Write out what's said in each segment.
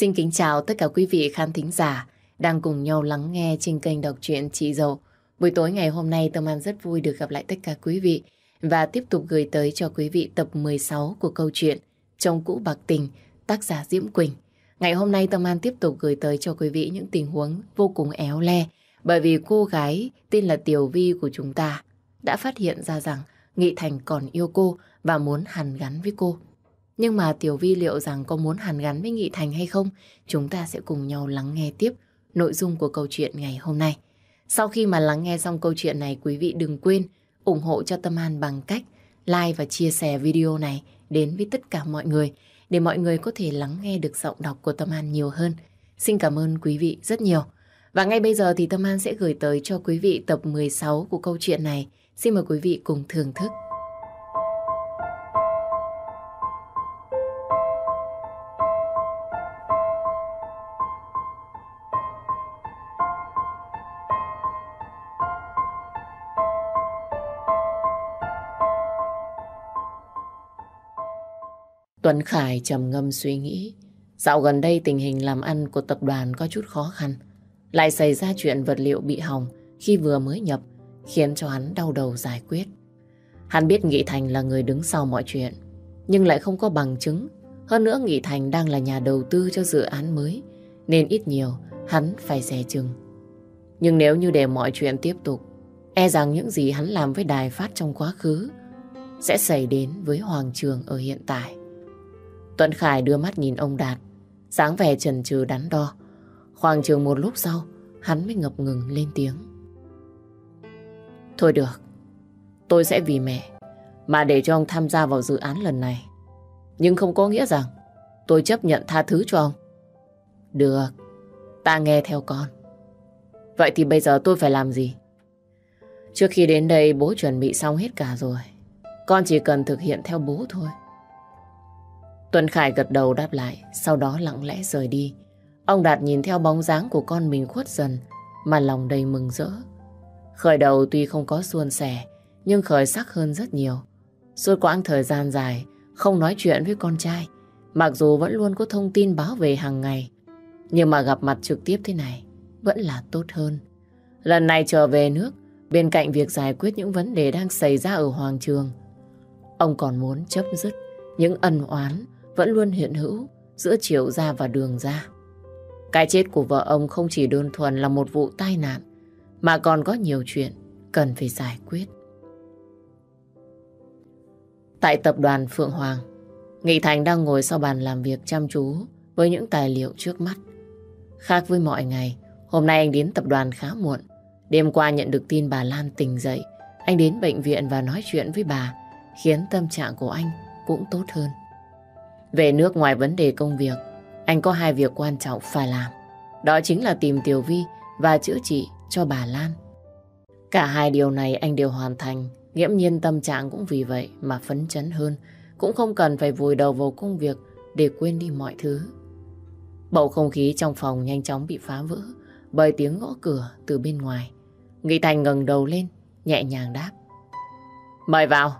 Xin kính chào tất cả quý vị khán thính giả đang cùng nhau lắng nghe trên kênh đọc truyện Chị Dậu. Buổi tối ngày hôm nay, Tâm An rất vui được gặp lại tất cả quý vị và tiếp tục gửi tới cho quý vị tập 16 của câu chuyện Trong cũ bạc tình, tác giả Diễm Quỳnh. Ngày hôm nay, Tâm An tiếp tục gửi tới cho quý vị những tình huống vô cùng éo le bởi vì cô gái tên là Tiểu Vi của chúng ta đã phát hiện ra rằng Nghị Thành còn yêu cô và muốn hàn gắn với cô. Nhưng mà Tiểu Vi liệu rằng có muốn hàn gắn với Nghị Thành hay không? Chúng ta sẽ cùng nhau lắng nghe tiếp nội dung của câu chuyện ngày hôm nay. Sau khi mà lắng nghe xong câu chuyện này, quý vị đừng quên ủng hộ cho Tâm An bằng cách like và chia sẻ video này đến với tất cả mọi người để mọi người có thể lắng nghe được giọng đọc của Tâm An nhiều hơn. Xin cảm ơn quý vị rất nhiều. Và ngay bây giờ thì Tâm An sẽ gửi tới cho quý vị tập 16 của câu chuyện này. Xin mời quý vị cùng thưởng thức. Tuấn Khải trầm ngâm suy nghĩ. Dạo gần đây tình hình làm ăn của tập đoàn có chút khó khăn. Lại xảy ra chuyện vật liệu bị hỏng khi vừa mới nhập, khiến cho hắn đau đầu giải quyết. Hắn biết Nghị Thành là người đứng sau mọi chuyện, nhưng lại không có bằng chứng. Hơn nữa Nghị Thành đang là nhà đầu tư cho dự án mới, nên ít nhiều hắn phải rẻ chừng. Nhưng nếu như để mọi chuyện tiếp tục, e rằng những gì hắn làm với đài phát trong quá khứ sẽ xảy đến với Hoàng Trường ở hiện tại. Tuấn Khải đưa mắt nhìn ông Đạt, dáng vẻ trần trừ đắn đo. Khoảng chừng một lúc sau, hắn mới ngập ngừng lên tiếng. Thôi được, tôi sẽ vì mẹ mà để cho ông tham gia vào dự án lần này. Nhưng không có nghĩa rằng tôi chấp nhận tha thứ cho ông. Được, ta nghe theo con. Vậy thì bây giờ tôi phải làm gì? Trước khi đến đây bố chuẩn bị xong hết cả rồi. Con chỉ cần thực hiện theo bố thôi. Tuấn Khải gật đầu đáp lại, sau đó lặng lẽ rời đi. Ông Đạt nhìn theo bóng dáng của con mình khuất dần, mà lòng đầy mừng rỡ. Khởi đầu tuy không có suôn sẻ, nhưng khởi sắc hơn rất nhiều. Suốt quãng thời gian dài, không nói chuyện với con trai, mặc dù vẫn luôn có thông tin báo về hàng ngày. Nhưng mà gặp mặt trực tiếp thế này, vẫn là tốt hơn. Lần này trở về nước, bên cạnh việc giải quyết những vấn đề đang xảy ra ở Hoàng Trường, ông còn muốn chấp dứt những ân oán vẫn luôn hiện hữu giữa chiều ra và Đường ra. Cái chết của vợ ông không chỉ đơn thuần là một vụ tai nạn, mà còn có nhiều chuyện cần phải giải quyết. Tại tập đoàn Phượng Hoàng, Nghị Thành đang ngồi sau bàn làm việc chăm chú với những tài liệu trước mắt. Khác với mọi ngày, hôm nay anh đến tập đoàn khá muộn. Đêm qua nhận được tin bà Lan tỉnh dậy, anh đến bệnh viện và nói chuyện với bà, khiến tâm trạng của anh cũng tốt hơn. Về nước ngoài vấn đề công việc, anh có hai việc quan trọng phải làm. Đó chính là tìm Tiểu Vi và chữa trị cho bà Lan. Cả hai điều này anh đều hoàn thành, nghiễm nhiên tâm trạng cũng vì vậy mà phấn chấn hơn, cũng không cần phải vùi đầu vào công việc để quên đi mọi thứ. Bầu không khí trong phòng nhanh chóng bị phá vỡ bởi tiếng gõ cửa từ bên ngoài. Nghị Thành ngẩng đầu lên, nhẹ nhàng đáp. Mời vào.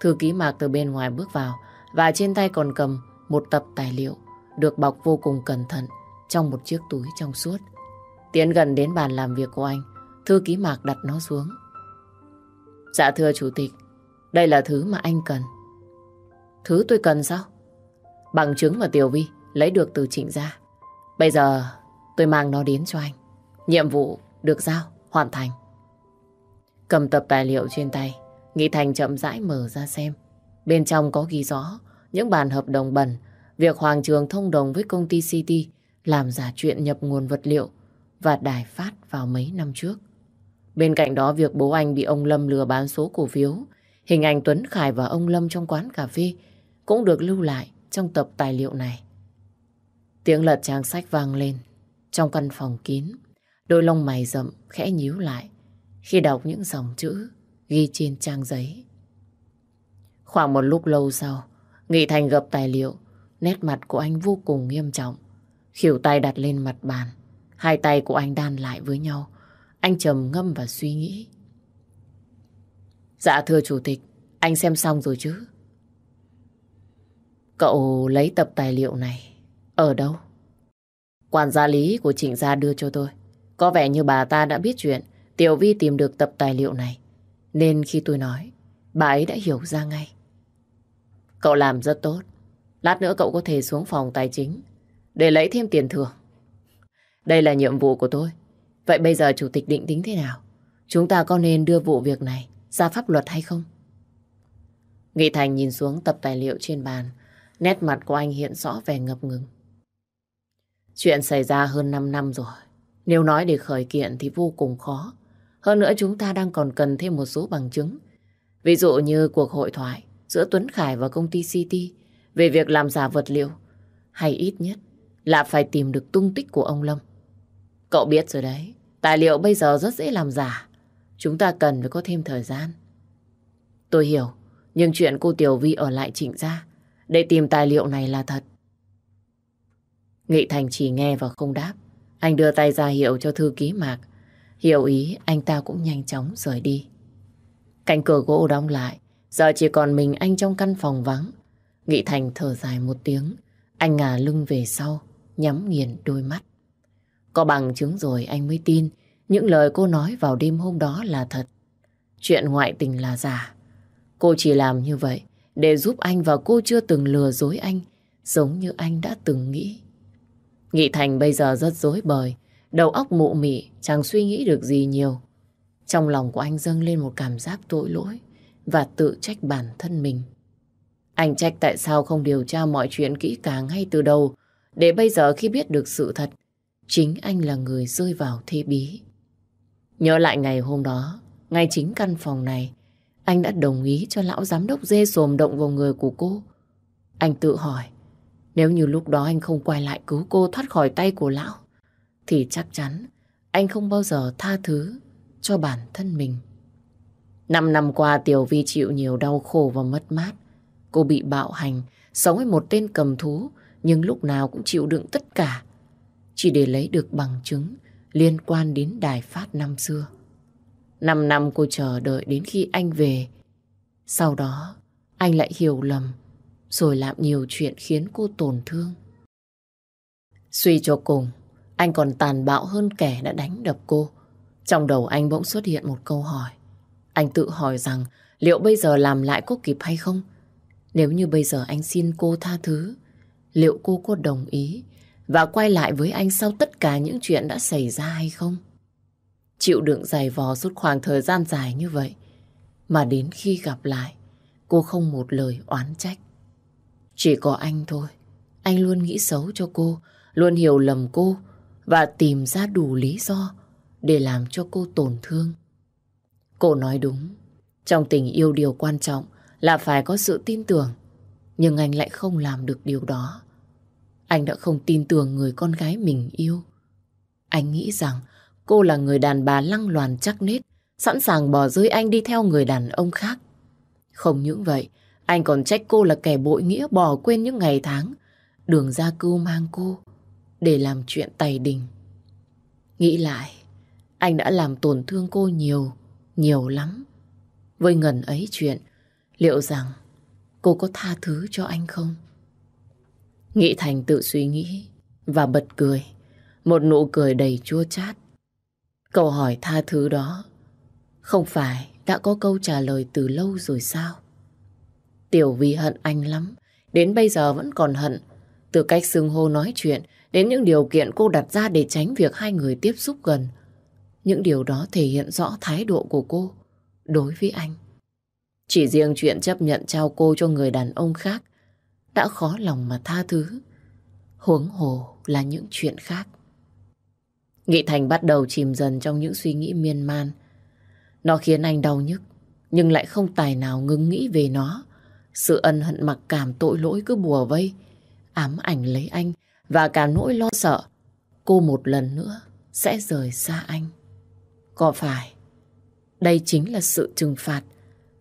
Thư ký Mạc từ bên ngoài bước vào, và trên tay còn cầm một tập tài liệu được bọc vô cùng cẩn thận trong một chiếc túi trong suốt. Tiến gần đến bàn làm việc của anh, thư ký Mạc đặt nó xuống. Dạ thưa chủ tịch, đây là thứ mà anh cần. Thứ tôi cần sao? Bằng chứng mà Tiểu Vi lấy được từ trịnh gia. Bây giờ tôi mang nó đến cho anh. Nhiệm vụ được giao, hoàn thành. Cầm tập tài liệu trên tay, Nghị Thành chậm rãi mở ra xem. Bên trong có ghi rõ những bản hợp đồng bẩn, việc Hoàng Trường thông đồng với công ty City làm giả chuyện nhập nguồn vật liệu và đài phát vào mấy năm trước. Bên cạnh đó việc bố anh bị ông Lâm lừa bán số cổ phiếu, hình ảnh Tuấn Khải và ông Lâm trong quán cà phê cũng được lưu lại trong tập tài liệu này. Tiếng lật trang sách vang lên trong căn phòng kín. Đôi lông mày rậm khẽ nhíu lại khi đọc những dòng chữ ghi trên trang giấy. Khoảng một lúc lâu sau, Nghị Thành gập tài liệu, nét mặt của anh vô cùng nghiêm trọng. Khỉu tay đặt lên mặt bàn, hai tay của anh đan lại với nhau. Anh trầm ngâm và suy nghĩ. Dạ thưa chủ tịch, anh xem xong rồi chứ? Cậu lấy tập tài liệu này ở đâu? Quản gia lý của Trịnh Gia đưa cho tôi. Có vẻ như bà ta đã biết chuyện Tiểu Vi tìm được tập tài liệu này. Nên khi tôi nói, bà ấy đã hiểu ra ngay. Cậu làm rất tốt. Lát nữa cậu có thể xuống phòng tài chính, để lấy thêm tiền thưởng. Đây là nhiệm vụ của tôi. Vậy bây giờ chủ tịch định tính thế nào? Chúng ta có nên đưa vụ việc này ra pháp luật hay không? Nghị Thành nhìn xuống tập tài liệu trên bàn. Nét mặt của anh hiện rõ vẻ ngập ngừng. Chuyện xảy ra hơn 5 năm rồi. Nếu nói để khởi kiện thì vô cùng khó. Hơn nữa chúng ta đang còn cần thêm một số bằng chứng. Ví dụ như cuộc hội thoại giữa Tuấn Khải và công ty City về việc làm giả vật liệu. Hay ít nhất là phải tìm được tung tích của ông Lâm. Cậu biết rồi đấy, tài liệu bây giờ rất dễ làm giả. Chúng ta cần phải có thêm thời gian. Tôi hiểu, nhưng chuyện cô Tiểu Vi ở lại trịnh gia để tìm tài liệu này là thật. Nghị Thành chỉ nghe và không đáp. Anh đưa tay ra hiệu cho thư ký Mạc. Hiểu ý, anh ta cũng nhanh chóng rời đi. Cánh cửa gỗ đóng lại, giờ chỉ còn mình anh trong căn phòng vắng. Nghị Thành thở dài một tiếng, anh ngả lưng về sau, nhắm nghiền đôi mắt. Có bằng chứng rồi anh mới tin những lời cô nói vào đêm hôm đó là thật. Chuyện ngoại tình là giả. Cô chỉ làm như vậy để giúp anh và cô chưa từng lừa dối anh giống như anh đã từng nghĩ. Nghị Thành bây giờ rất dối bời, đầu óc mụ mị, chẳng suy nghĩ được gì nhiều. Trong lòng của anh dâng lên một cảm giác tội lỗi và tự trách bản thân mình. Anh trách tại sao không điều tra mọi chuyện kỹ càng ngay từ đầu, để bây giờ khi biết được sự thật, chính anh là người rơi vào thế bí. Nhớ lại ngày hôm đó, ngay chính căn phòng này, anh đã đồng ý cho lão giám đốc dê xồm động vào người của cô. Anh tự hỏi, nếu như lúc đó anh không quay lại cứu cô thoát khỏi tay của lão, thì chắc chắn anh không bao giờ tha thứ cho bản thân mình. Năm năm qua Tiểu Vi chịu nhiều đau khổ và mất mát. Cô bị bạo hành, sống với một tên cầm thú, nhưng lúc nào cũng chịu đựng tất cả. Chỉ để lấy được bằng chứng liên quan đến đài phát năm xưa. Năm năm cô chờ đợi đến khi anh về. Sau đó, anh lại hiểu lầm, rồi làm nhiều chuyện khiến cô tổn thương. Suy cho cùng, anh còn tàn bạo hơn kẻ đã đánh đập cô. Trong đầu anh bỗng xuất hiện một câu hỏi. Anh tự hỏi rằng liệu bây giờ làm lại có kịp hay không? Nếu như bây giờ anh xin cô tha thứ, liệu cô có đồng ý và quay lại với anh sau tất cả những chuyện đã xảy ra hay không? Chịu đựng dày vò suốt khoảng thời gian dài như vậy, mà đến khi gặp lại, cô không một lời oán trách. Chỉ có anh thôi, anh luôn nghĩ xấu cho cô, luôn hiểu lầm cô và tìm ra đủ lý do để làm cho cô tổn thương. Cô nói đúng, trong tình yêu điều quan trọng là phải có sự tin tưởng, nhưng anh lại không làm được điều đó. Anh đã không tin tưởng người con gái mình yêu. Anh nghĩ rằng cô là người đàn bà lăng loàn chắc nết, sẵn sàng bỏ rơi anh đi theo người đàn ông khác. Không những vậy, anh còn trách cô là kẻ bội nghĩa bỏ quên những ngày tháng, đường ra cưu mang cô để làm chuyện tày đình. Nghĩ lại, anh đã làm tổn thương cô nhiều, nhiều lắm. Với ngần ấy chuyện, liệu rằng cô có tha thứ cho anh không? Nghĩ Thành tự suy nghĩ và bật cười. Một nụ cười đầy chua chát. Câu hỏi tha thứ đó không phải đã có câu trả lời từ lâu rồi sao? Tiểu Vi hận anh lắm, đến bây giờ vẫn còn hận. Từ cách xưng hô nói chuyện đến những điều kiện cô đặt ra để tránh việc hai người tiếp xúc gần. Những điều đó thể hiện rõ thái độ của cô đối với anh. Chỉ riêng chuyện chấp nhận trao cô cho người đàn ông khác đã khó lòng mà tha thứ. Huống hồ là những chuyện khác. Nghị Thành bắt đầu chìm dần trong những suy nghĩ miên man. Nó khiến anh đau nhức, nhưng lại không tài nào ngừng nghĩ về nó. Sự ân hận mặc cảm tội lỗi cứ bùa vây, ám ảnh lấy anh và cả nỗi lo sợ cô một lần nữa sẽ rời xa anh. Có phải đây chính là sự trừng phạt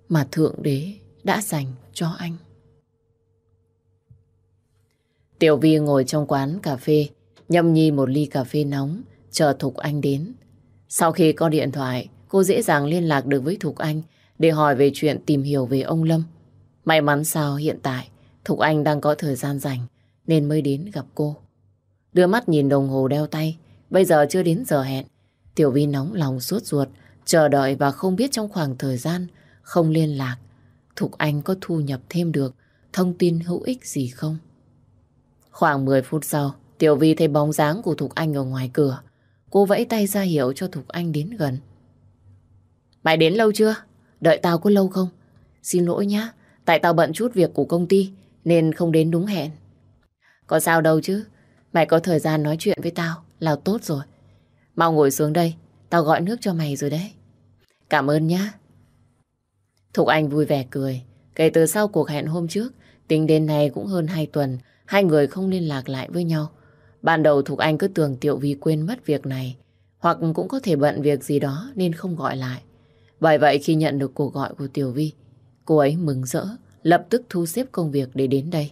mà Thượng Đế đã dành cho anh? Tiểu Vi ngồi trong quán cà phê, nhâm nhi một ly cà phê nóng, chờ Thục Anh đến. Sau khi có điện thoại, cô dễ dàng liên lạc được với Thục Anh để hỏi về chuyện tìm hiểu về ông Lâm. May mắn sao hiện tại Thục Anh đang có thời gian rảnh nên mới đến gặp cô. Đưa mắt nhìn đồng hồ đeo tay. Bây giờ chưa đến giờ hẹn. Tiểu Vi nóng lòng suốt ruột, chờ đợi và không biết trong khoảng thời gian không liên lạc, Thục Anh có thu nhập thêm được thông tin hữu ích gì không? Khoảng 10 phút sau, Tiểu Vi thấy bóng dáng của Thục Anh ở ngoài cửa. Cô vẫy tay ra hiệu cho Thục Anh đến gần. Mày đến lâu chưa? Đợi tao có lâu không? Xin lỗi nhá, tại tao bận chút việc của công ty nên không đến đúng hẹn. Có sao đâu chứ, mày có thời gian nói chuyện với tao là tốt rồi. Mau ngồi xuống đây, tao gọi nước cho mày rồi đấy. Cảm ơn nhá. Thục Anh vui vẻ cười. Kể từ sau cuộc hẹn hôm trước, tính đến nay cũng hơn 2 tuần, hai người không liên lạc lại với nhau. Ban đầu Thục Anh cứ tưởng Tiểu Vi quên mất việc này, hoặc cũng có thể bận việc gì đó nên không gọi lại. Bởi vậy khi nhận được cuộc gọi của Tiểu Vi, cô ấy mừng rỡ, lập tức thu xếp công việc để đến đây.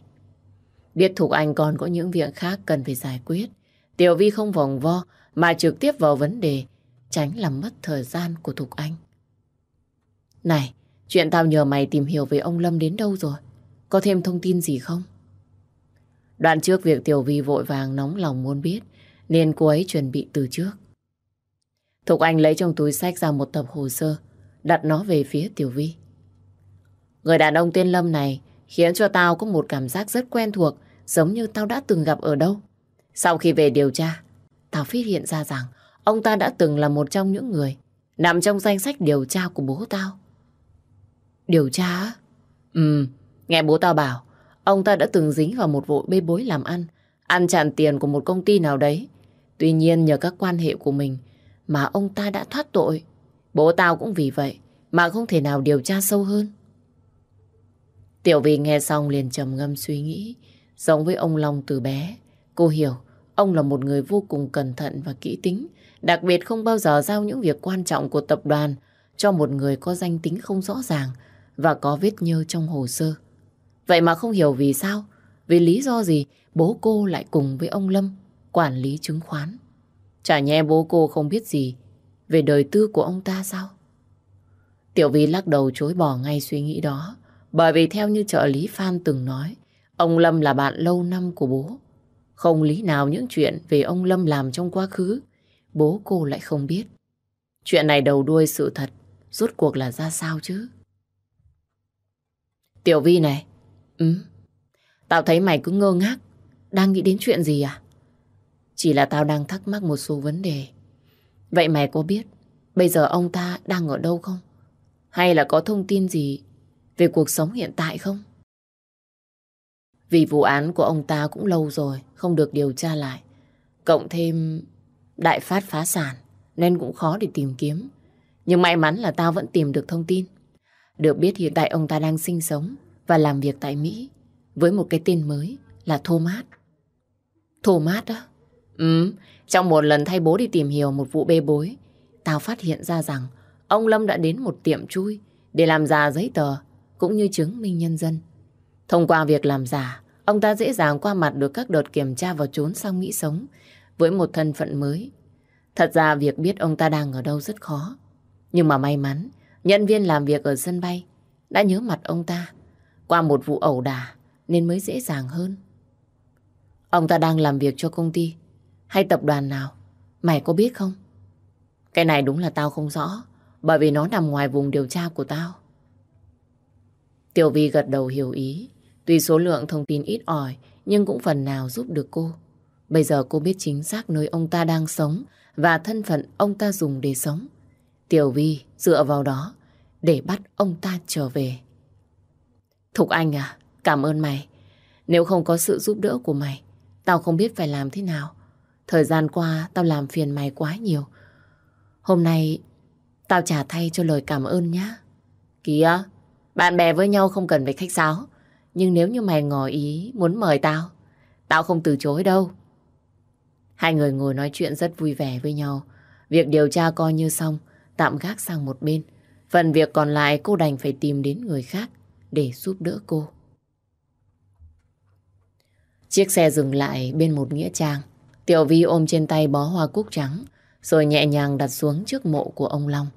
Biết Thục Anh còn có những việc khác cần phải giải quyết, Tiểu Vi không vòng vo mà trực tiếp vào vấn đề, tránh làm mất thời gian của Thục Anh. Này, chuyện tao nhờ mày tìm hiểu về ông Lâm đến đâu rồi? Có thêm thông tin gì không? Đoạn trước việc Tiểu Vi vội vàng nóng lòng muốn biết, nên cô ấy chuẩn bị từ trước. Thục Anh lấy trong túi sách ra một tập hồ sơ, đặt nó về phía Tiểu Vi. Người đàn ông tên Lâm này khiến cho tao có một cảm giác rất quen thuộc, giống như tao đã từng gặp ở đâu. Sau khi về điều tra, tao phát hiện ra rằng ông ta đã từng là một trong những người nằm trong danh sách điều tra của bố tao. Điều tra? Ừ, nghe bố tao bảo, ông ta đã từng dính vào một vụ bê bối làm ăn, ăn chặn tiền của một công ty nào đấy. Tuy nhiên nhờ các quan hệ của mình mà ông ta đã thoát tội. Bố tao cũng vì vậy mà không thể nào điều tra sâu hơn. Tiểu Vy nghe xong liền trầm ngâm suy nghĩ. Giống với ông Long từ bé, cô hiểu ông là một người vô cùng cẩn thận và kỹ tính. Đặc biệt không bao giờ giao những việc quan trọng của tập đoàn cho một người có danh tính không rõ ràng và có vết nhơ trong hồ sơ. Vậy mà không hiểu vì sao, vì lý do gì bố cô lại cùng với ông Lâm quản lý chứng khoán. Chả nhẽ bố cô không biết gì về đời tư của ông ta sao? Tiểu Vi lắc đầu chối bỏ ngay suy nghĩ đó. Bởi vì theo như trợ lý Phan từng nói, ông Lâm là bạn lâu năm của bố. Không lý nào những chuyện về ông Lâm làm trong quá khứ, bố cô lại không biết. Chuyện này đầu đuôi sự thật, rốt cuộc là ra sao chứ? Tiểu Vi này, ừ, tao thấy mày cứ ngơ ngác, đang nghĩ đến chuyện gì à? Chỉ là tao đang thắc mắc một số vấn đề. Vậy mày có biết bây giờ ông ta đang ở đâu không? Hay là có thông tin gì về cuộc sống hiện tại không? Vì vụ án của ông ta cũng lâu rồi, không được điều tra lại. Cộng thêm đại phát phá sản, nên cũng khó để tìm kiếm. Nhưng may mắn là tao vẫn tìm được thông tin. Được biết hiện tại ông ta đang sinh sống và làm việc tại Mỹ với một cái tên mới là Thomas. Thomas á? Ừ, trong một lần thay bố đi tìm hiểu một vụ bê bối, tao phát hiện ra rằng ông Lâm đã đến một tiệm chui để làm giả giấy tờ cũng như chứng minh nhân dân. Thông qua việc làm giả, ông ta dễ dàng qua mặt được các đợt kiểm tra và trốn sang Mỹ sống với một thân phận mới. Thật ra việc biết ông ta đang ở đâu rất khó. Nhưng mà may mắn, nhân viên làm việc ở sân bay đã nhớ mặt ông ta qua một vụ ẩu đả nên mới dễ dàng hơn. Ông ta đang làm việc cho công ty hay tập đoàn nào? Mày có biết không? Cái này đúng là tao không rõ bởi vì nó nằm ngoài vùng điều tra của tao. Tiểu Vi gật đầu hiểu ý. Tuy số lượng thông tin ít ỏi, nhưng cũng phần nào giúp được cô. Bây giờ cô biết chính xác nơi ông ta đang sống và thân phận ông ta dùng để sống. Tiểu Vi dựa vào đó để bắt ông ta trở về. Thục Anh à, cảm ơn mày. Nếu không có sự giúp đỡ của mày, tao không biết phải làm thế nào. Thời gian qua tao làm phiền mày quá nhiều. Hôm nay tao trả thay cho lời cảm ơn nhá. Kìa, bạn bè với nhau không cần phải khách sáo. Nhưng nếu như mày ngỏ ý muốn mời tao, tao không từ chối đâu. Hai người ngồi nói chuyện rất vui vẻ với nhau. Việc điều tra coi như xong, tạm gác sang một bên. Phần việc còn lại cô đành phải tìm đến người khác để giúp đỡ cô. Chiếc xe dừng lại bên một nghĩa trang. Tiểu Vi ôm trên tay bó hoa cúc trắng, rồi nhẹ nhàng đặt xuống trước mộ của ông Long.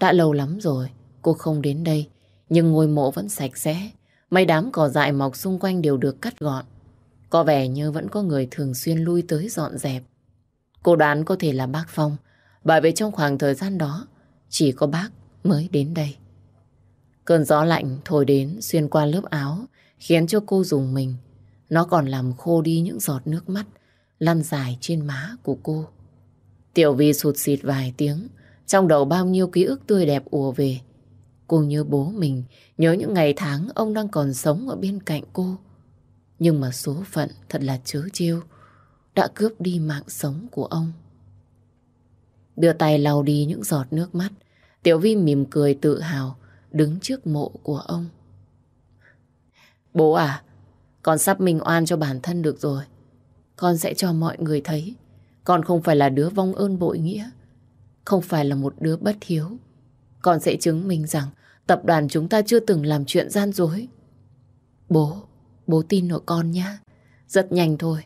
Đã lâu lắm rồi, cô không đến đây, nhưng ngôi mộ vẫn sạch sẽ. Mấy đám cỏ dại mọc xung quanh đều được cắt gọn. có vẻ như vẫn có người thường xuyên lui tới dọn dẹp. Cô đoán có thể là bác Phong, bởi vì trong khoảng thời gian đó, chỉ có bác mới đến đây. Cơn gió lạnh thổi đến xuyên qua lớp áo, khiến cho cô dùng mình. Nó còn làm khô đi những giọt nước mắt lăn dài trên má của cô. Tiểu Vi sụt xịt vài tiếng, trong đầu bao nhiêu ký ức tươi đẹp ùa về. Cô nhớ bố mình, nhớ những ngày tháng ông đang còn sống ở bên cạnh cô. Nhưng mà số phận thật là chớ chiêu, đã cướp đi mạng sống của ông. Đưa tay lau đi những giọt nước mắt, Tiểu Vi mỉm cười tự hào, đứng trước mộ của ông. Bố à, con sắp minh oan cho bản thân được rồi. Con sẽ cho mọi người thấy con không phải là đứa vong ơn bội nghĩa, không phải là một đứa bất hiếu. Con sẽ chứng minh rằng tập đoàn chúng ta chưa từng làm chuyện gian dối. Bố, bố tin nội con nhé. Rất nhanh thôi,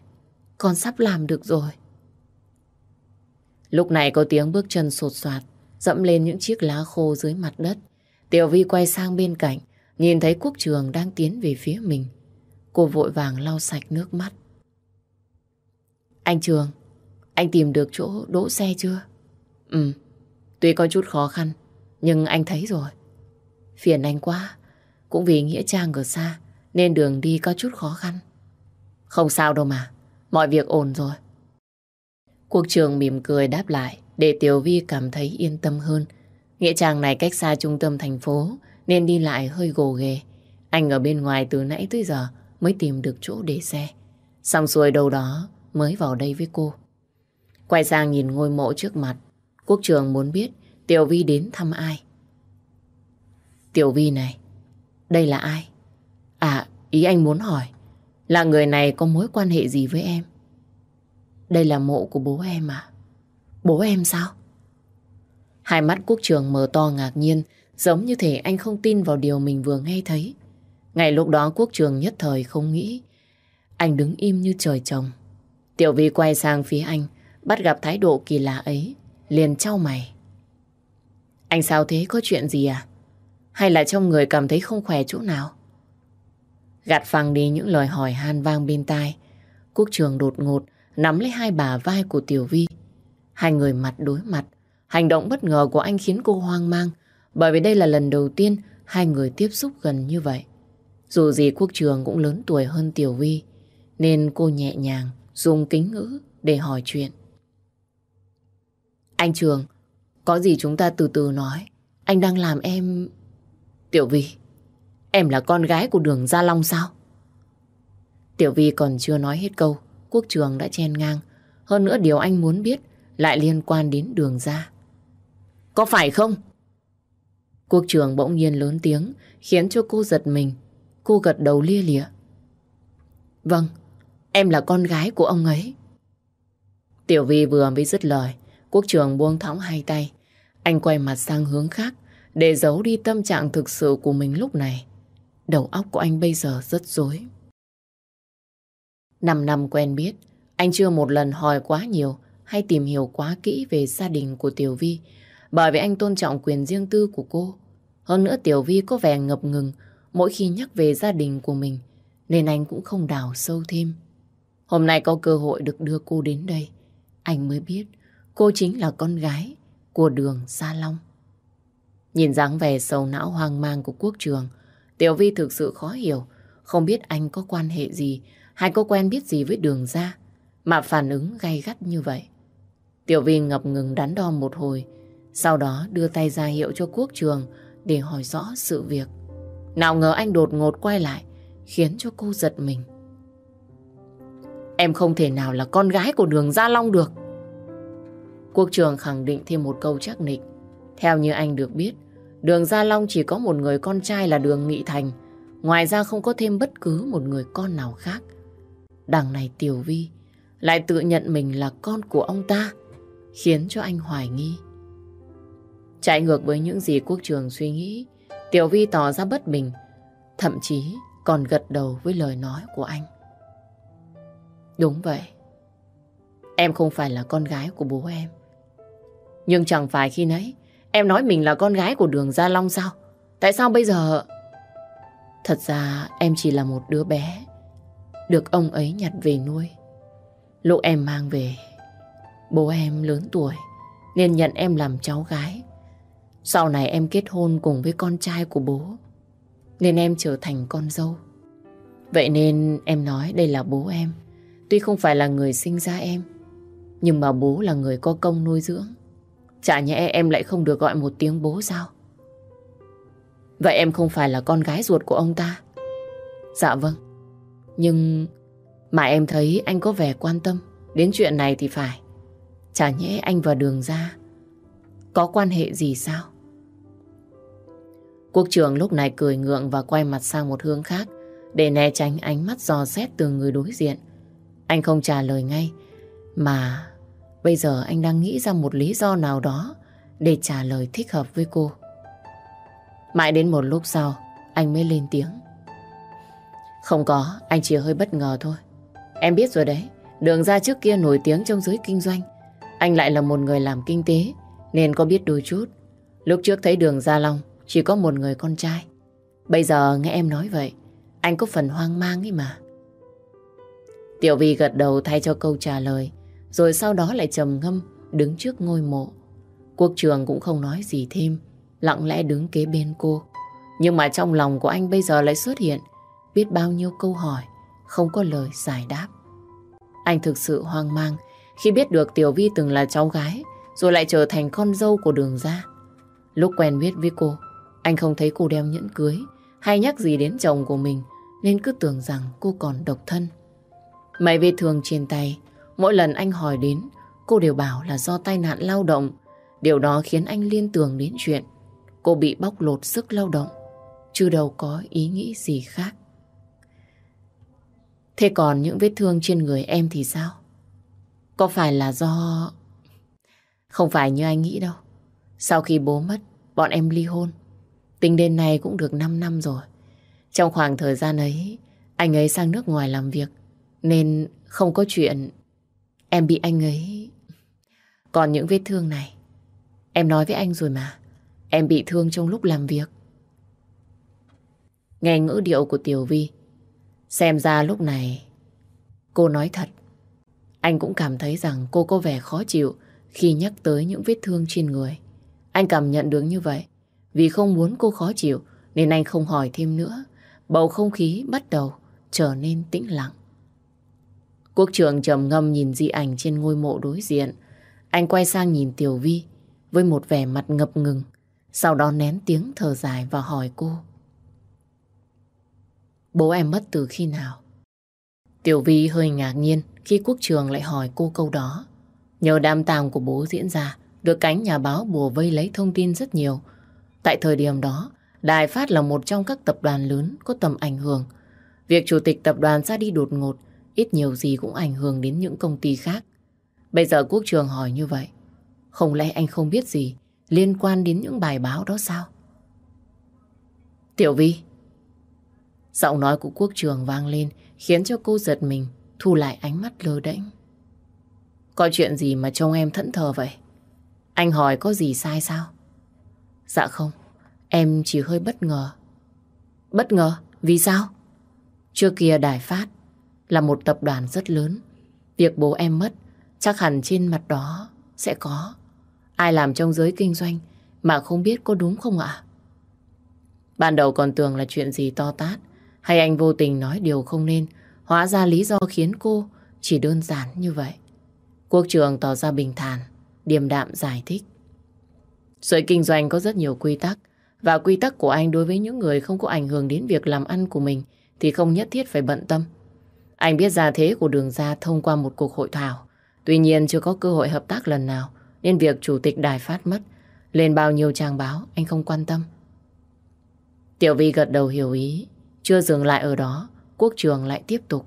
con sắp làm được rồi. Lúc này có tiếng bước chân sột soạt, dẫm lên những chiếc lá khô dưới mặt đất. Tiểu Vi quay sang bên cạnh, nhìn thấy Quốc Trường đang tiến về phía mình. Cô vội vàng lau sạch nước mắt. Anh Trường, anh tìm được chỗ đỗ xe chưa? Ừ, tuy có chút khó khăn, nhưng anh thấy rồi. Phiền anh quá, cũng vì Nghĩa Trang ở xa, nên đường đi có chút khó khăn. Không sao đâu mà, mọi việc ổn rồi. Quốc trường mỉm cười đáp lại, để Tiểu Vi cảm thấy yên tâm hơn. Nghĩa trang này cách xa trung tâm thành phố, nên đi lại hơi gồ ghề. Anh ở bên ngoài từ nãy tới giờ mới tìm được chỗ để xe. Xong xuôi đâu đó mới vào đây với cô. Quay sang nhìn ngôi mộ trước mặt, Quốc trường muốn biết Tiểu Vi đến thăm ai. Tiểu Vi này, đây là ai? À, ý anh muốn hỏi là người này có mối quan hệ gì với em? Đây là mộ của bố em à? Bố em sao? Hai mắt quốc trường mở to ngạc nhiên, giống như thể anh không tin vào điều mình vừa nghe thấy. Ngày lúc đó quốc trường nhất thời không nghĩ. Anh đứng im như trời trồng. Tiểu Vi quay sang phía anh, bắt gặp thái độ kỳ lạ ấy, liền trao mày. Anh sao thế, có chuyện gì à? Hay là trong người cảm thấy không khỏe chỗ nào? Gạt phăng đi những lời hỏi han vang bên tai, Quốc trường đột ngột nắm lấy hai bà vai của Tiểu Vi. Hai người mặt đối mặt, hành động bất ngờ của anh khiến cô hoang mang, bởi vì đây là lần đầu tiên hai người tiếp xúc gần như vậy. Dù gì Quốc trường cũng lớn tuổi hơn Tiểu Vi, nên cô nhẹ nhàng dùng kính ngữ để hỏi chuyện. Anh Trường, có gì chúng ta từ từ nói. Anh đang làm em... Tiểu Vi, em là con gái của đường Gia Long sao? Tiểu Vi còn chưa nói hết câu, Quốc Trường đã chen ngang. Hơn nữa điều anh muốn biết lại liên quan đến đường Gia. Có phải không? Quốc Trường bỗng nhiên lớn tiếng, khiến cho cô giật mình. Cô gật đầu lia lịa. Vâng, em là con gái của ông ấy. Tiểu Vi vừa mới dứt lời, Quốc Trường buông thõng hai tay. Anh quay mặt sang hướng khác, để giấu đi tâm trạng thực sự của mình lúc này. Đầu óc của anh bây giờ rất rối. Năm năm quen biết, anh chưa một lần hỏi quá nhiều hay tìm hiểu quá kỹ về gia đình của Tiểu Vi, bởi vì anh tôn trọng quyền riêng tư của cô. Hơn nữa Tiểu Vi có vẻ ngập ngừng mỗi khi nhắc về gia đình của mình, nên anh cũng không đào sâu thêm. Hôm nay có cơ hội được đưa cô đến đây, anh mới biết cô chính là con gái của đường Sa Long. Nhìn dáng vẻ sầu não hoang mang của quốc trường, Tiểu Vi thực sự khó hiểu, không biết anh có quan hệ gì hay có quen biết gì với đường ra mà phản ứng gay gắt như vậy. Tiểu Vi ngập ngừng đắn đo một hồi, sau đó đưa tay ra hiệu cho quốc trường để hỏi rõ sự việc. Nào ngờ anh đột ngột quay lại, khiến cho cô giật mình. Em không thể nào là con gái của đường Gia Long được. Quốc trường khẳng định thêm một câu chắc nịch. Theo như anh được biết, đường Gia Long chỉ có một người con trai là đường Nghị Thành. Ngoài ra không có thêm bất cứ một người con nào khác. Đằng này Tiểu Vi lại tự nhận mình là con của ông ta, khiến cho anh hoài nghi. Chạy ngược với những gì quốc trường suy nghĩ, Tiểu Vi tỏ ra bất bình, thậm chí còn gật đầu với lời nói của anh. Đúng vậy, em không phải là con gái của bố em. Nhưng chẳng phải khi nãy em nói mình là con gái của đường Gia Long sao? Tại sao bây giờ... Thật ra em chỉ là một đứa bé được ông ấy nhặt về nuôi. Lúc em mang về, bố em lớn tuổi nên nhận em làm cháu gái. Sau này em kết hôn cùng với con trai của bố nên em trở thành con dâu. Vậy nên em nói đây là bố em. Tuy không phải là người sinh ra em nhưng mà bố là người có công nuôi dưỡng. Chả nhẽ em lại không được gọi một tiếng bố sao? Vậy em không phải là con gái ruột của ông ta? Dạ vâng. Nhưng mà em thấy anh có vẻ quan tâm đến chuyện này thì phải. Chả nhẽ anh và đường ra có quan hệ gì sao? Quốc trưởng lúc này cười ngượng và quay mặt sang một hướng khác để né tránh ánh mắt dò xét từ người đối diện. Anh không trả lời ngay mà bây giờ anh đang nghĩ ra một lý do nào đó để trả lời thích hợp với cô. Mãi đến một lúc sau anh mới lên tiếng. Không có, anh chỉ hơi bất ngờ thôi. Em biết rồi đấy, đường ra trước kia nổi tiếng trong giới kinh doanh. Anh lại là một người làm kinh tế, nên có biết đôi chút. Lúc trước thấy đường Gia Long chỉ có một người con trai. Bây giờ nghe em nói vậy, anh có phần hoang mang ấy mà. Tiểu Vi gật đầu thay cho câu trả lời, rồi sau đó lại trầm ngâm đứng trước ngôi mộ. Quốc trường cũng không nói gì thêm, lặng lẽ đứng kế bên cô. Nhưng mà trong lòng của anh bây giờ lại xuất hiện biết bao nhiêu câu hỏi, không có lời giải đáp. Anh thực sự hoang mang khi biết được Tiểu Vi từng là cháu gái, rồi lại trở thành con dâu của đường gia. Lúc quen biết với cô, anh không thấy cô đeo nhẫn cưới hay nhắc gì đến chồng của mình, nên cứ tưởng rằng cô còn độc thân. Mấy vết thương trên tay, mỗi lần anh hỏi đến, cô đều bảo là do tai nạn lao động. Điều đó khiến anh liên tưởng đến chuyện cô bị bóc lột sức lao động, chứ đâu có ý nghĩ gì khác. Thế còn những vết thương trên người em thì sao? Có phải là do... Không phải như anh nghĩ đâu. Sau khi bố mất, bọn em ly hôn. Tính đến nay cũng được 5 năm rồi. Trong khoảng thời gian ấy, anh ấy sang nước ngoài làm việc. Nên không có chuyện em bị anh ấy... Còn những vết thương này, em nói với anh rồi mà. Em bị thương trong lúc làm việc. Nghe ngữ điệu của Tiểu Vi, Xem ra lúc này cô nói thật. Anh cũng cảm thấy rằng cô có vẻ khó chịu khi nhắc tới những vết thương trên người. Anh cảm nhận được như vậy. Vì không muốn cô khó chịu nên anh không hỏi thêm nữa. Bầu không khí bắt đầu trở nên tĩnh lặng. Quốc Trường trầm ngâm nhìn di ảnh trên ngôi mộ đối diện. Anh quay sang nhìn Tiểu Vi với một vẻ mặt ngập ngừng. Sau đó nén tiếng thở dài và hỏi cô. Bố em mất từ khi nào? Tiểu Vi hơi ngạc nhiên khi quốc trường lại hỏi cô câu đó. Nhờ đám tàng của bố diễn ra, được cánh nhà báo bùa vây lấy thông tin rất nhiều. Tại thời điểm đó, Đài Phát là một trong các tập đoàn lớn có tầm ảnh hưởng. Việc chủ tịch tập đoàn ra đi đột ngột, ít nhiều gì cũng ảnh hưởng đến những công ty khác. Bây giờ quốc trường hỏi như vậy, không lẽ anh không biết gì liên quan đến những bài báo đó sao? Tiểu Vi, Giọng nói của quốc trường vang lên khiến cho cô giật mình, thu lại ánh mắt lơ đễnh. Có chuyện gì mà trông em thẫn thờ vậy? Anh hỏi có gì sai sao? Dạ không, em chỉ hơi bất ngờ. Bất ngờ? Vì sao? Trước kia Đài Phát là một tập đoàn rất lớn. Việc bố em mất chắc hẳn trên mặt đó sẽ có. Ai làm trong giới kinh doanh mà không biết có đúng không ạ? Ban đầu còn tưởng là chuyện gì to tát hay anh vô tình nói điều không nên, hóa ra lý do khiến cô chỉ đơn giản như vậy. Quốc trường tỏ ra bình thản, điềm đạm giải thích. Giới kinh doanh có rất nhiều quy tắc, và quy tắc của anh đối với những người không có ảnh hưởng đến việc làm ăn của mình thì không nhất thiết phải bận tâm. Anh biết gia thế của đường ra thông qua một cuộc hội thảo. Tuy nhiên chưa có cơ hội hợp tác lần nào nên việc chủ tịch đài phát mất lên bao nhiêu trang báo anh không quan tâm. Tiểu Vi gật đầu hiểu ý chưa dừng lại ở đó, quốc trường lại tiếp tục.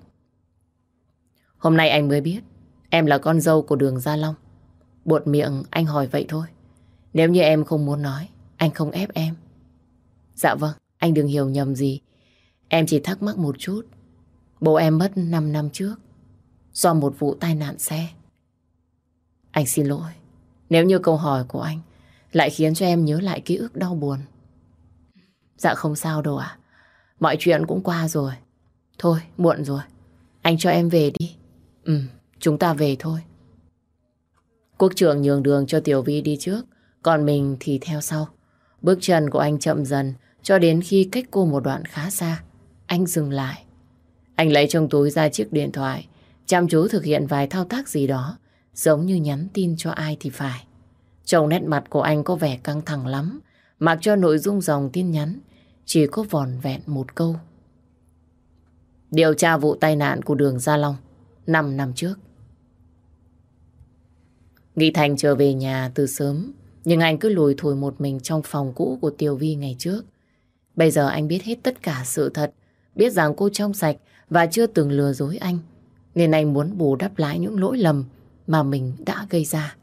Hôm nay anh mới biết, em là con dâu của đường Gia Long. Buột miệng anh hỏi vậy thôi. Nếu như em không muốn nói, anh không ép em. Dạ vâng, anh đừng hiểu nhầm gì. Em chỉ thắc mắc một chút. Bố em mất 5 năm trước do một vụ tai nạn xe. Anh xin lỗi. Nếu như câu hỏi của anh lại khiến cho em nhớ lại ký ức đau buồn. Dạ không sao đâu ạ. Mọi chuyện cũng qua rồi. Thôi, muộn rồi. anh cho em về đi. Ừ, chúng ta về thôi. Quốc trưởng nhường đường cho Tiểu Vi đi trước, còn mình thì theo sau. Bước chân của anh chậm dần cho đến khi cách cô một đoạn khá xa. Anh dừng lại. Anh lấy trong túi ra chiếc điện thoại, chăm chú thực hiện vài thao tác gì đó, giống như nhắn tin cho ai thì phải. Trong nét mặt của anh có vẻ căng thẳng lắm, mặc cho nội dung dòng tin nhắn chỉ có vòn vẹn một câu. Điều tra vụ tai nạn của đường Gia Long 5 năm trước. Nghị Thành trở về nhà từ sớm, nhưng anh cứ lùi thủi một mình trong phòng cũ của Tiểu Vi ngày trước. Bây giờ anh biết hết tất cả sự thật, biết rằng cô trong sạch và chưa từng lừa dối anh, nên anh muốn bù đắp lại những lỗi lầm mà mình đã gây ra.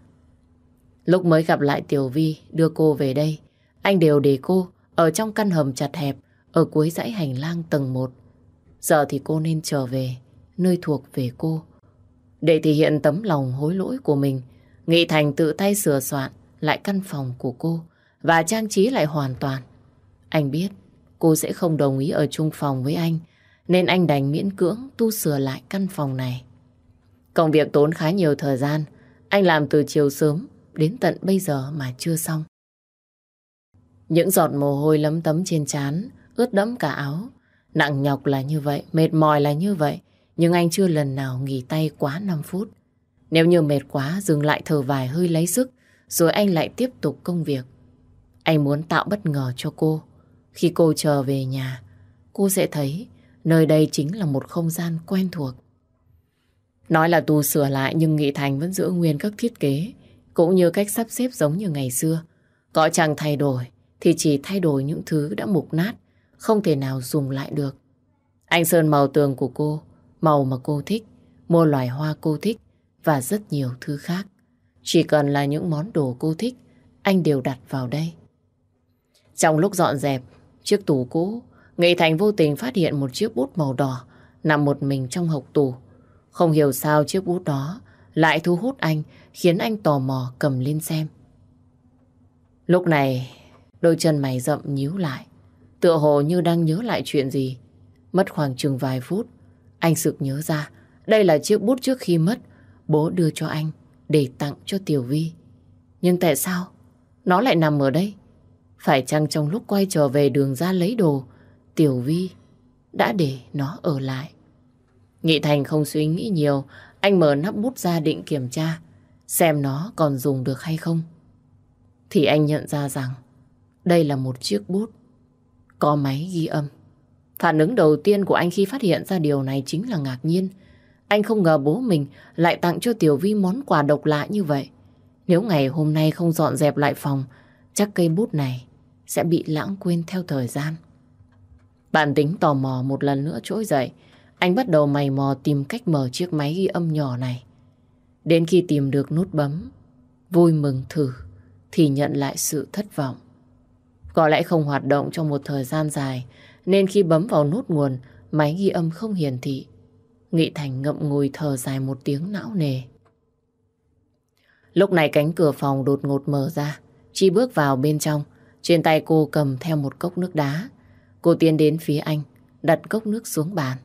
Lúc mới gặp lại Tiểu Vi đưa cô về đây, anh đều để cô ở trong căn hầm chặt hẹp ở cuối dãy hành lang tầng 1. Giờ thì cô nên trở về, nơi thuộc về cô. Để thể hiện tấm lòng hối lỗi của mình, Nghị Thành tự tay sửa soạn lại căn phòng của cô và trang trí lại hoàn toàn. Anh biết cô sẽ không đồng ý ở chung phòng với anh nên anh đành miễn cưỡng tu sửa lại căn phòng này. Công việc tốn khá nhiều thời gian anh làm từ chiều sớm đến tận bây giờ mà chưa xong. Những giọt mồ hôi lấm tấm trên trán ướt đẫm cả áo. Nặng nhọc là như vậy, mệt mỏi là như vậy, nhưng anh chưa lần nào nghỉ tay quá 5 phút. Nếu như mệt quá, dừng lại thở vài hơi lấy sức, rồi anh lại tiếp tục công việc. Anh muốn tạo bất ngờ cho cô. Khi cô trở về nhà, cô sẽ thấy nơi đây chính là một không gian quen thuộc. Nói là tu sửa lại nhưng Nghị Thành vẫn giữ nguyên các thiết kế, cũng như cách sắp xếp giống như ngày xưa. Có chẳng thay đổi, thì chỉ thay đổi những thứ đã mục nát, không thể nào dùng lại được. Anh sơn màu tường của cô, màu mà cô thích, mua loài hoa cô thích và rất nhiều thứ khác. Chỉ cần là những món đồ cô thích, anh đều đặt vào đây. Trong lúc dọn dẹp chiếc tủ cũ, Nghị Thành vô tình phát hiện một chiếc bút màu đỏ nằm một mình trong hộc tủ. Không hiểu sao chiếc bút đó lại thu hút anh, khiến anh tò mò cầm lên xem. Lúc này, đôi chân mày rậm nhíu lại, tựa hồ như đang nhớ lại chuyện gì. Mất khoảng chừng vài phút, anh sực nhớ ra, đây là chiếc bút trước khi mất, bố đưa cho anh để tặng cho Tiểu Vi. Nhưng tại sao nó lại nằm ở đây? Phải chăng trong lúc quay trở về đường ra lấy đồ, Tiểu Vi đã để nó ở lại? Nghị Thành không suy nghĩ nhiều, anh mở nắp bút ra định kiểm tra xem nó còn dùng được hay không. Thì anh nhận ra rằng đây là một chiếc bút có máy ghi âm. Phản ứng đầu tiên của anh khi phát hiện ra điều này chính là ngạc nhiên. Anh không ngờ bố mình lại tặng cho Tiểu Vi món quà độc lạ như vậy. Nếu ngày hôm nay không dọn dẹp lại phòng, chắc cây bút này sẽ bị lãng quên theo thời gian. Bản tính tò mò một lần nữa trỗi dậy, anh bắt đầu mày mò tìm cách mở chiếc máy ghi âm nhỏ này. Đến khi tìm được nút bấm, vui mừng thử, thì nhận lại sự thất vọng. Có lẽ không hoạt động trong một thời gian dài, nên khi bấm vào nút nguồn, máy ghi âm không hiển thị. Nghị Thành ngậm ngùi thở dài một tiếng não nề. Lúc này cánh cửa phòng đột ngột mở ra. Chi bước vào bên trong. Trên tay cô cầm theo một cốc nước đá. Cô tiến đến phía anh, đặt cốc nước xuống bàn.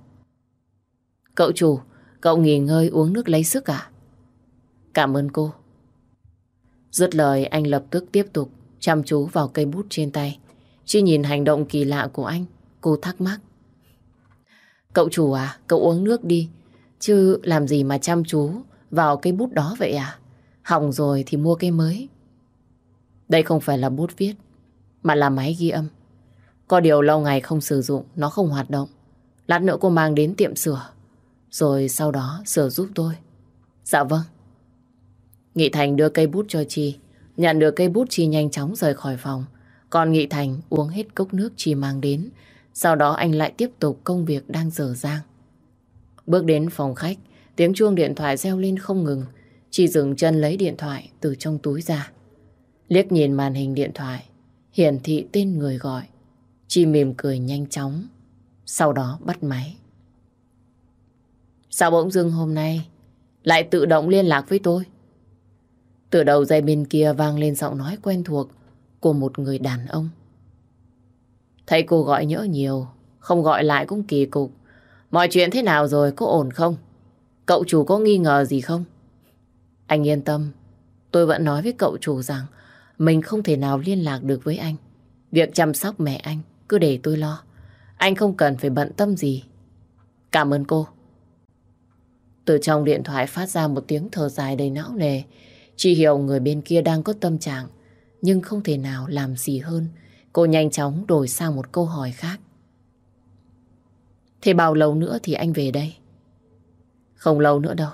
Cậu chủ, cậu nghỉ ngơi uống nước lấy sức à? Cảm ơn cô. Dứt lời anh lập tức tiếp tục chăm chú vào cây bút trên tay. Chỉ nhìn hành động kỳ lạ của anh, cô thắc mắc. Cậu chủ à, cậu uống nước đi. Chứ làm gì mà chăm chú vào cây bút đó vậy à? Hỏng rồi thì mua cây mới. Đây không phải là bút viết, mà là máy ghi âm. Có điều lâu ngày không sử dụng, nó không hoạt động. Lát nữa cô mang đến tiệm sửa, rồi sau đó sửa giúp tôi. Dạ vâng. Nghị Thành đưa cây bút cho Chi. Nhận được cây bút Chi nhanh chóng rời khỏi phòng. Còn Nghị Thành uống hết cốc nước Chi mang đến. Sau đó anh lại tiếp tục công việc đang dở dang. Bước đến phòng khách, tiếng chuông điện thoại reo lên không ngừng. Chi dừng chân lấy điện thoại từ trong túi ra. Liếc nhìn màn hình điện thoại, hiển thị tên người gọi. Chi mỉm cười nhanh chóng, sau đó bắt máy. Sao bỗng dưng hôm nay lại tự động liên lạc với tôi? Từ đầu dây bên kia vang lên giọng nói quen thuộc của một người đàn ông. Thấy cô gọi nhỡ nhiều, không gọi lại cũng kỳ cục. Mọi chuyện thế nào rồi, có ổn không? Cậu chủ có nghi ngờ gì không? Anh yên tâm, tôi vẫn nói với cậu chủ rằng mình không thể nào liên lạc được với anh. Việc chăm sóc mẹ anh cứ để tôi lo. Anh không cần phải bận tâm gì. Cảm ơn cô. Từ trong điện thoại phát ra một tiếng thở dài đầy não nề. Chị hiểu người bên kia đang có tâm trạng, nhưng không thể nào làm gì hơn. Cô nhanh chóng đổi sang một câu hỏi khác. Thế bao lâu nữa thì anh về đây? Không lâu nữa đâu.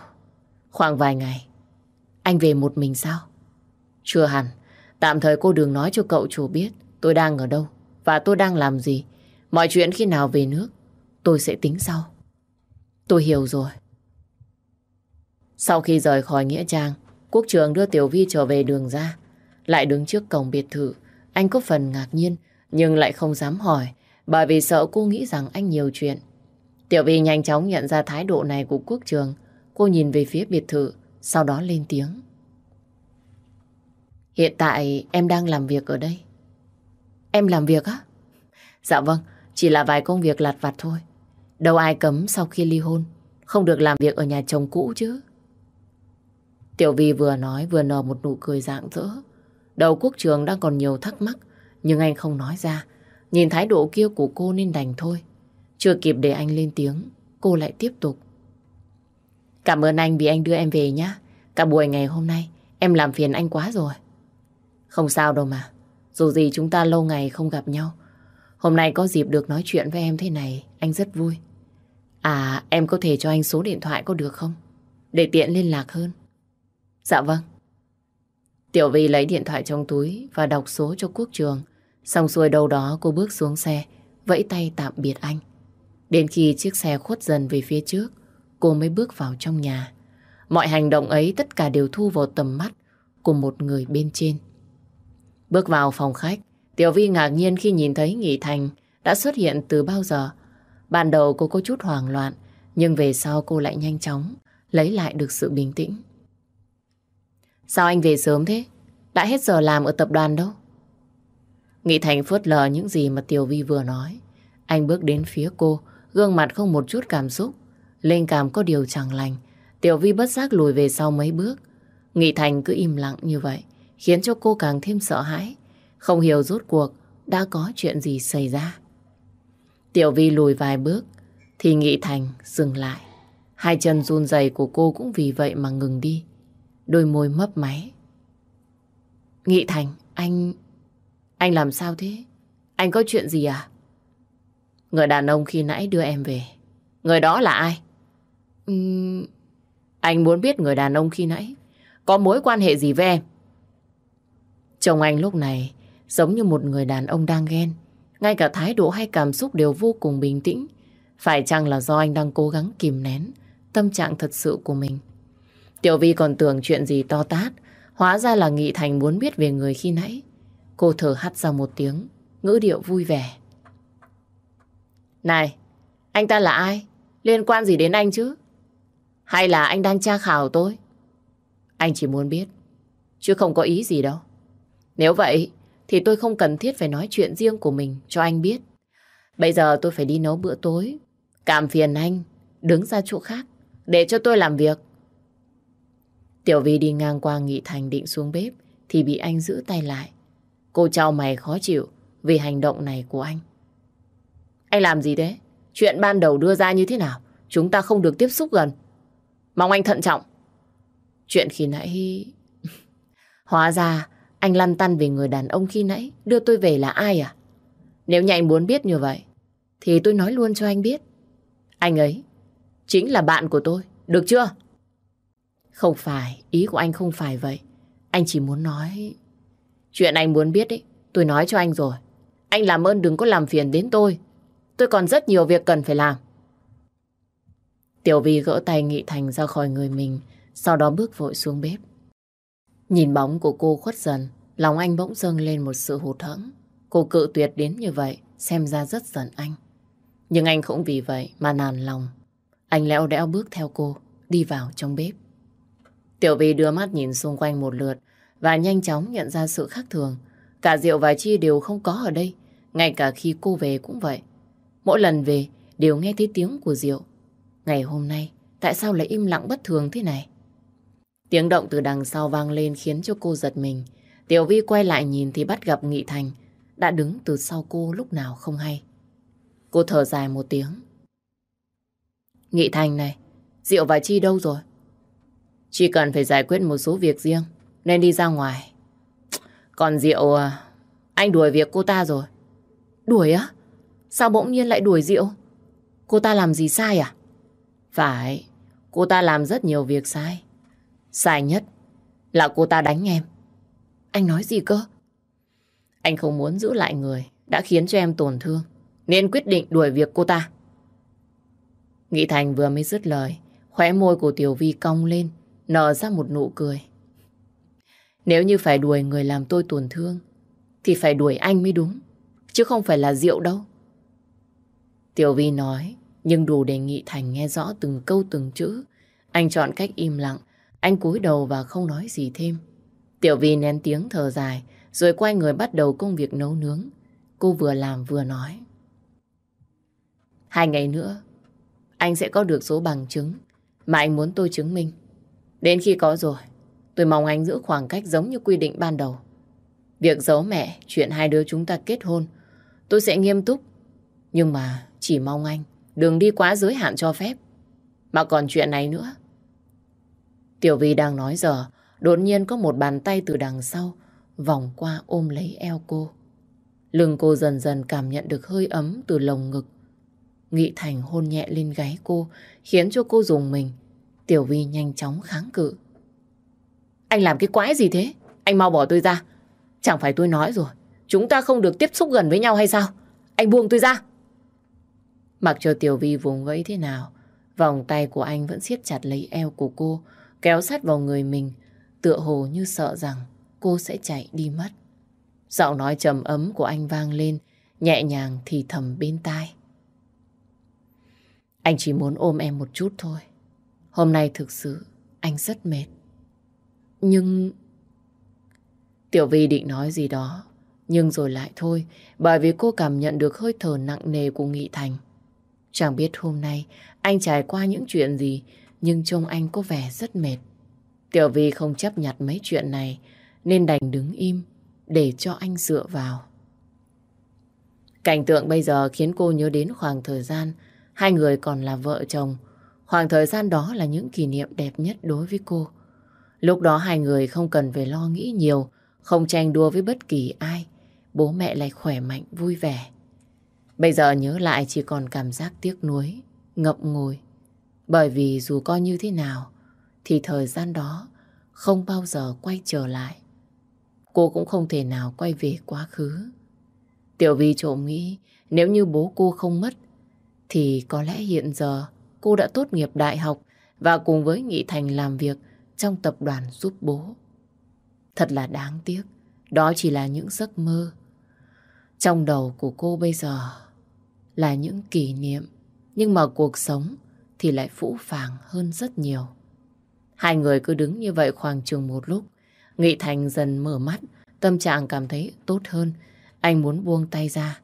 Khoảng vài ngày. Anh về một mình sao? Chưa hẳn. Tạm thời cô đừng nói cho cậu chủ biết tôi đang ở đâu và tôi đang làm gì. Mọi chuyện khi nào về nước tôi sẽ tính sau. Tôi hiểu rồi. Sau khi rời khỏi Nghĩa Trang, Quốc trường đưa Tiểu Vi trở về đường ra. Lại đứng trước cổng biệt thự, anh có phần ngạc nhiên nhưng lại không dám hỏi bởi vì sợ cô nghĩ rằng anh nhiều chuyện. Tiểu Vi nhanh chóng nhận ra thái độ này của Quốc trường. Cô nhìn về phía biệt thự, sau đó lên tiếng. Hiện tại em đang làm việc ở đây. Em làm việc á? Dạ vâng, chỉ là vài công việc lặt vặt thôi. Đâu ai cấm sau khi ly hôn, không được làm việc ở nhà chồng cũ chứ. Tiểu Vi vừa nói vừa nở một nụ cười rạng rỡ. Đầu quốc trường đang còn nhiều thắc mắc, nhưng anh không nói ra. Nhìn thái độ kia của cô nên đành thôi. Chưa kịp để anh lên tiếng, cô lại tiếp tục. Cảm ơn anh vì anh đưa em về nhé. Cả buổi ngày hôm nay, em làm phiền anh quá rồi. Không sao đâu mà. Dù gì chúng ta lâu ngày không gặp nhau. Hôm nay có dịp được nói chuyện với em thế này, anh rất vui. À, em có thể cho anh số điện thoại có được không? Để tiện liên lạc hơn. Dạ vâng. Tiểu Vi lấy điện thoại trong túi và đọc số cho quốc trường. Xong xuôi đâu đó cô bước xuống xe, vẫy tay tạm biệt anh. Đến khi chiếc xe khuất dần về phía trước, cô mới bước vào trong nhà. Mọi hành động ấy tất cả đều thu vào tầm mắt của một người bên trên. Bước vào phòng khách, Tiểu Vi ngạc nhiên khi nhìn thấy Nghị Thành đã xuất hiện từ bao giờ. Ban đầu cô có chút hoảng loạn, nhưng về sau cô lại nhanh chóng lấy lại được sự bình tĩnh. Sao anh về sớm thế? Đã hết giờ làm ở tập đoàn đâu? Nghị Thành phớt lờ những gì mà Tiểu Vi vừa nói. Anh bước đến phía cô, gương mặt không một chút cảm xúc. Lên cảm có điều chẳng lành. Tiểu Vi bất giác lùi về sau mấy bước. Nghị Thành cứ im lặng như vậy, khiến cho cô càng thêm sợ hãi. Không hiểu rốt cuộc đã có chuyện gì xảy ra. Tiểu Vi lùi vài bước, thì Nghị Thành dừng lại. Hai chân run rẩy của cô cũng vì vậy mà ngừng đi. Đôi môi mấp máy. Nghị Thành, anh... Anh làm sao thế? Anh có chuyện gì à? Người đàn ông khi nãy đưa em về. Người đó là ai? Uhm, anh muốn biết người đàn ông khi nãy có mối quan hệ gì với em? Chồng anh lúc này giống như một người đàn ông đang ghen. Ngay cả thái độ hay cảm xúc đều vô cùng bình tĩnh. Phải chăng là do anh đang cố gắng kìm nén tâm trạng thật sự của mình? Tiểu Vi còn tưởng chuyện gì to tát. Hóa ra là Nghị Thành muốn biết về người khi nãy. Cô thở hắt ra một tiếng, ngữ điệu vui vẻ. Này, anh ta là ai? Liên quan gì đến anh chứ? Hay là anh đang tra khảo tôi? Anh chỉ muốn biết, chứ không có ý gì đâu. Nếu vậy, thì tôi không cần thiết phải nói chuyện riêng của mình cho anh biết. Bây giờ tôi phải đi nấu bữa tối. Cảm phiền anh, đứng ra chỗ khác, để cho tôi làm việc. Tiểu Vi đi ngang qua Nghị Thành định xuống bếp, thì bị anh giữ tay lại. Cô trao mày khó chịu vì hành động này của anh. Anh làm gì thế? Chuyện ban đầu đưa ra như thế nào? Chúng ta không được tiếp xúc gần. Mong anh thận trọng. Chuyện khi nãy... Hóa ra anh lăn tăn về người đàn ông khi nãy đưa tôi về là ai à? Nếu như anh muốn biết như vậy thì tôi nói luôn cho anh biết. Anh ấy chính là bạn của tôi. Được chưa? Không phải. Ý của anh không phải vậy. Anh chỉ muốn nói... Chuyện anh muốn biết ấy, tôi nói cho anh rồi. Anh làm ơn đừng có làm phiền đến tôi. Tôi còn rất nhiều việc cần phải làm. Tiểu Vi gỡ tay Nghị Thành ra khỏi người mình, sau đó bước vội xuống bếp. Nhìn bóng của cô khuất dần, lòng anh bỗng dâng lên một sự hụt hẫng. Cô cự tuyệt đến như vậy, xem ra rất giận anh. Nhưng anh không vì vậy mà nản lòng. Anh lẽo đẽo bước theo cô, đi vào trong bếp. Tiểu Vi đưa mắt nhìn xung quanh một lượt và nhanh chóng nhận ra sự khác thường. Cả Diệu và Chi đều không có ở đây, ngay cả khi cô về cũng vậy. Mỗi lần về đều nghe thấy tiếng của Diệu. Ngày hôm nay, tại sao lại im lặng bất thường thế này? Tiếng động từ đằng sau vang lên khiến cho cô giật mình. Tiểu Vi quay lại nhìn thì bắt gặp Nghị Thành đã đứng từ sau cô lúc nào không hay. Cô thở dài một tiếng. Nghị Thành này, Diệu và Chi đâu rồi? Chỉ cần phải giải quyết một số việc riêng, nên đi ra ngoài. Còn Diệu, à, anh đuổi việc cô ta rồi. Đuổi á? Sao bỗng nhiên lại đuổi Diệu? Cô ta làm gì sai à? Phải, cô ta làm rất nhiều việc sai. Sai nhất là cô ta đánh em. Anh nói gì cơ? Anh không muốn giữ lại người đã khiến cho em tổn thương, nên quyết định đuổi việc cô ta. Nghị Thành vừa mới dứt lời, khóe môi của Tiểu Vi cong lên, nở ra một nụ cười. Nếu như phải đuổi người làm tôi tổn thương, thì phải đuổi anh mới đúng, chứ không phải là rượu đâu. Tiểu Vi nói, nhưng đủ để Nghị Thành nghe rõ từng câu từng chữ. Anh chọn cách im lặng, anh cúi đầu và không nói gì thêm. Tiểu Vi nén tiếng thở dài, rồi quay người bắt đầu công việc nấu nướng. Cô vừa làm vừa nói. Hai ngày nữa, anh sẽ có được số bằng chứng mà anh muốn tôi chứng minh. Đến khi có rồi, tôi mong anh giữ khoảng cách giống như quy định ban đầu. Việc giấu mẹ, chuyện hai đứa chúng ta kết hôn, tôi sẽ nghiêm túc. Nhưng mà chỉ mong anh đừng đi quá giới hạn cho phép. Mà còn chuyện này nữa. Tiểu Vi đang nói giờ, đột nhiên có một bàn tay từ đằng sau vòng qua ôm lấy eo cô. Lưng cô dần dần cảm nhận được hơi ấm từ lồng ngực. Nghị Thành hôn nhẹ lên gáy cô, khiến cho cô dùng mình. Tiểu Vi nhanh chóng kháng cự. Anh làm cái quái gì thế? Anh mau bỏ tôi ra. Chẳng phải tôi nói rồi, chúng ta không được tiếp xúc gần với nhau hay sao? Anh buông tôi ra. Mặc cho Tiểu Vi vùng vẫy thế nào, vòng tay của anh vẫn siết chặt lấy eo của cô, kéo sát vào người mình, tựa hồ như sợ rằng cô sẽ chạy đi mất. Giọng nói trầm ấm của anh vang lên, nhẹ nhàng thì thầm bên tai. Anh chỉ muốn ôm em một chút thôi. Hôm nay thực sự anh rất mệt. Nhưng... Tiểu Vi định nói gì đó, nhưng rồi lại thôi, bởi vì cô cảm nhận được hơi thở nặng nề của Nghị Thành. Chẳng biết hôm nay anh trải qua những chuyện gì, nhưng trông anh có vẻ rất mệt. Tiểu Vi không chấp nhặt mấy chuyện này, nên đành đứng im để cho anh dựa vào. Cảnh tượng bây giờ khiến cô nhớ đến khoảng thời gian hai người còn là vợ chồng. Khoảng thời gian đó là những kỷ niệm đẹp nhất đối với cô. Lúc đó hai người không cần phải lo nghĩ nhiều, không tranh đua với bất kỳ ai. Bố mẹ lại khỏe mạnh, vui vẻ. Bây giờ nhớ lại chỉ còn cảm giác tiếc nuối, ngậm ngùi. Bởi vì dù coi như thế nào, thì thời gian đó không bao giờ quay trở lại. Cô cũng không thể nào quay về quá khứ. Tiểu Vi trộm nghĩ nếu như bố cô không mất thì có lẽ hiện giờ cô đã tốt nghiệp đại học và cùng với Nghị Thành làm việc trong tập đoàn giúp bố. Thật là đáng tiếc, đó chỉ là những giấc mơ. Trong đầu của cô bây giờ là những kỷ niệm, nhưng mà cuộc sống thì lại phũ phàng hơn rất nhiều. Hai người cứ đứng như vậy khoảng chừng một lúc, Nghị Thành dần mở mắt, tâm trạng cảm thấy tốt hơn. Anh muốn buông tay ra.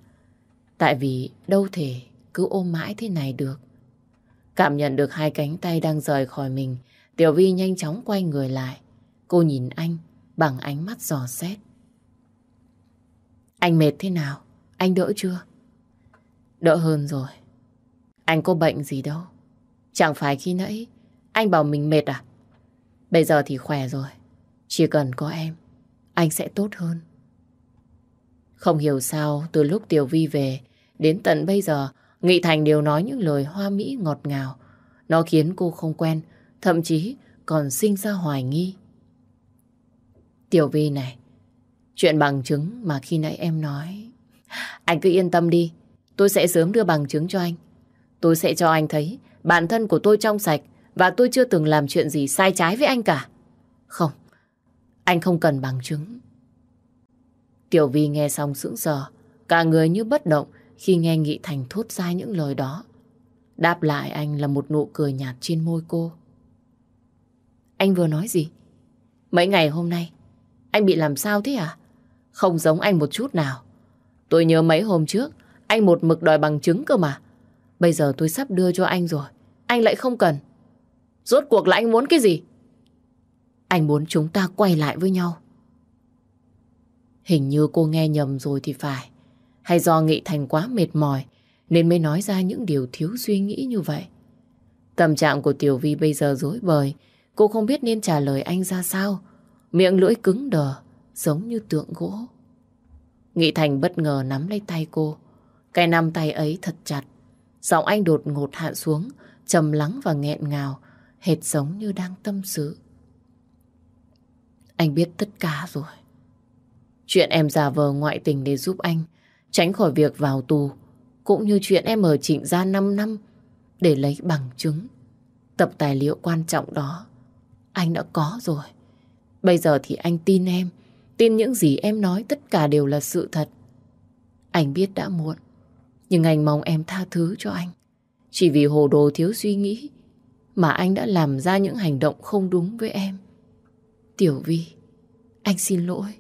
Tại vì đâu thể cứ ôm mãi thế này được. Cảm nhận được hai cánh tay đang rời khỏi mình, Tiểu Vi nhanh chóng quay người lại. Cô nhìn anh bằng ánh mắt giò xét. Anh mệt thế nào? Anh đỡ chưa? Đỡ hơn rồi. Anh có bệnh gì đâu. Chẳng phải khi nãy anh bảo mình mệt à? Bây giờ thì khỏe rồi. Chỉ cần có em, anh sẽ tốt hơn. Không hiểu sao từ lúc Tiểu Vi về đến tận bây giờ Nghị Thành đều nói những lời hoa mỹ ngọt ngào. Nó khiến cô không quen, thậm chí còn sinh ra hoài nghi. Tiểu Vi này, chuyện bằng chứng mà khi nãy em nói, anh cứ yên tâm đi, tôi sẽ sớm đưa bằng chứng cho anh. Tôi sẽ cho anh thấy bản thân của tôi trong sạch và tôi chưa từng làm chuyện gì sai trái với anh cả. Không, anh không cần bằng chứng. Tiểu Vi nghe xong sững sờ, cả người như bất động khi nghe Nghị Thành thốt ra những lời đó. Đáp lại anh là một nụ cười nhạt trên môi cô. Anh vừa nói gì? Mấy ngày hôm nay, anh bị làm sao thế à? Không giống anh một chút nào. Tôi nhớ mấy hôm trước, anh một mực đòi bằng chứng cơ mà. Bây giờ tôi sắp đưa cho anh rồi. Anh lại không cần. Rốt cuộc là anh muốn cái gì? Anh muốn chúng ta quay lại với nhau. Hình như cô nghe nhầm rồi thì phải. Hay do Nghị Thành quá mệt mỏi nên mới nói ra những điều thiếu suy nghĩ như vậy. Tâm trạng của Tiểu Vi bây giờ rối bời. Cô không biết nên trả lời anh ra sao. Miệng lưỡi cứng đờ, giống như tượng gỗ. Nghị Thành bất ngờ nắm lấy tay cô. Cái nắm tay ấy thật chặt. Giọng anh đột ngột hạ xuống, trầm lắng và nghẹn ngào, hệt giống như đang tâm sự. Anh biết tất cả rồi. Chuyện em giả vờ ngoại tình để giúp anh, tránh khỏi việc vào tù, cũng như chuyện em ở trịnh gia 5 năm để lấy bằng chứng. Tập tài liệu quan trọng đó, anh đã có rồi. Bây giờ thì anh tin em, tin những gì em nói tất cả đều là sự thật. Anh biết đã muộn, nhưng anh mong em tha thứ cho anh. Chỉ vì hồ đồ thiếu suy nghĩ mà anh đã làm ra những hành động không đúng với em. Tiểu Vi, anh xin lỗi.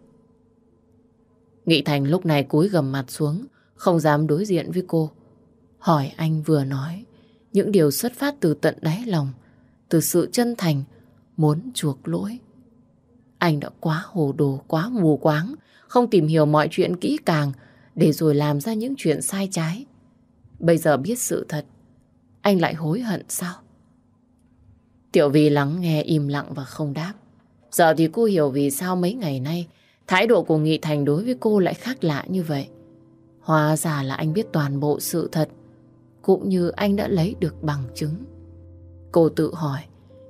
Nghị Thành lúc này cúi gầm mặt xuống, không dám đối diện với cô. Hỏi anh vừa nói, những điều xuất phát từ tận đáy lòng, từ sự chân thành, muốn chuộc lỗi. Anh đã quá hồ đồ, quá mù quáng, không tìm hiểu mọi chuyện kỹ càng, để rồi làm ra những chuyện sai trái. Bây giờ biết sự thật, anh lại hối hận sao? Tiểu Vi lắng nghe im lặng và không đáp. Giờ thì cô hiểu vì sao mấy ngày nay thái độ của Nghị Thành đối với cô lại khác lạ như vậy. Hóa ra là anh biết toàn bộ sự thật, cũng như anh đã lấy được bằng chứng. Cô tự hỏi,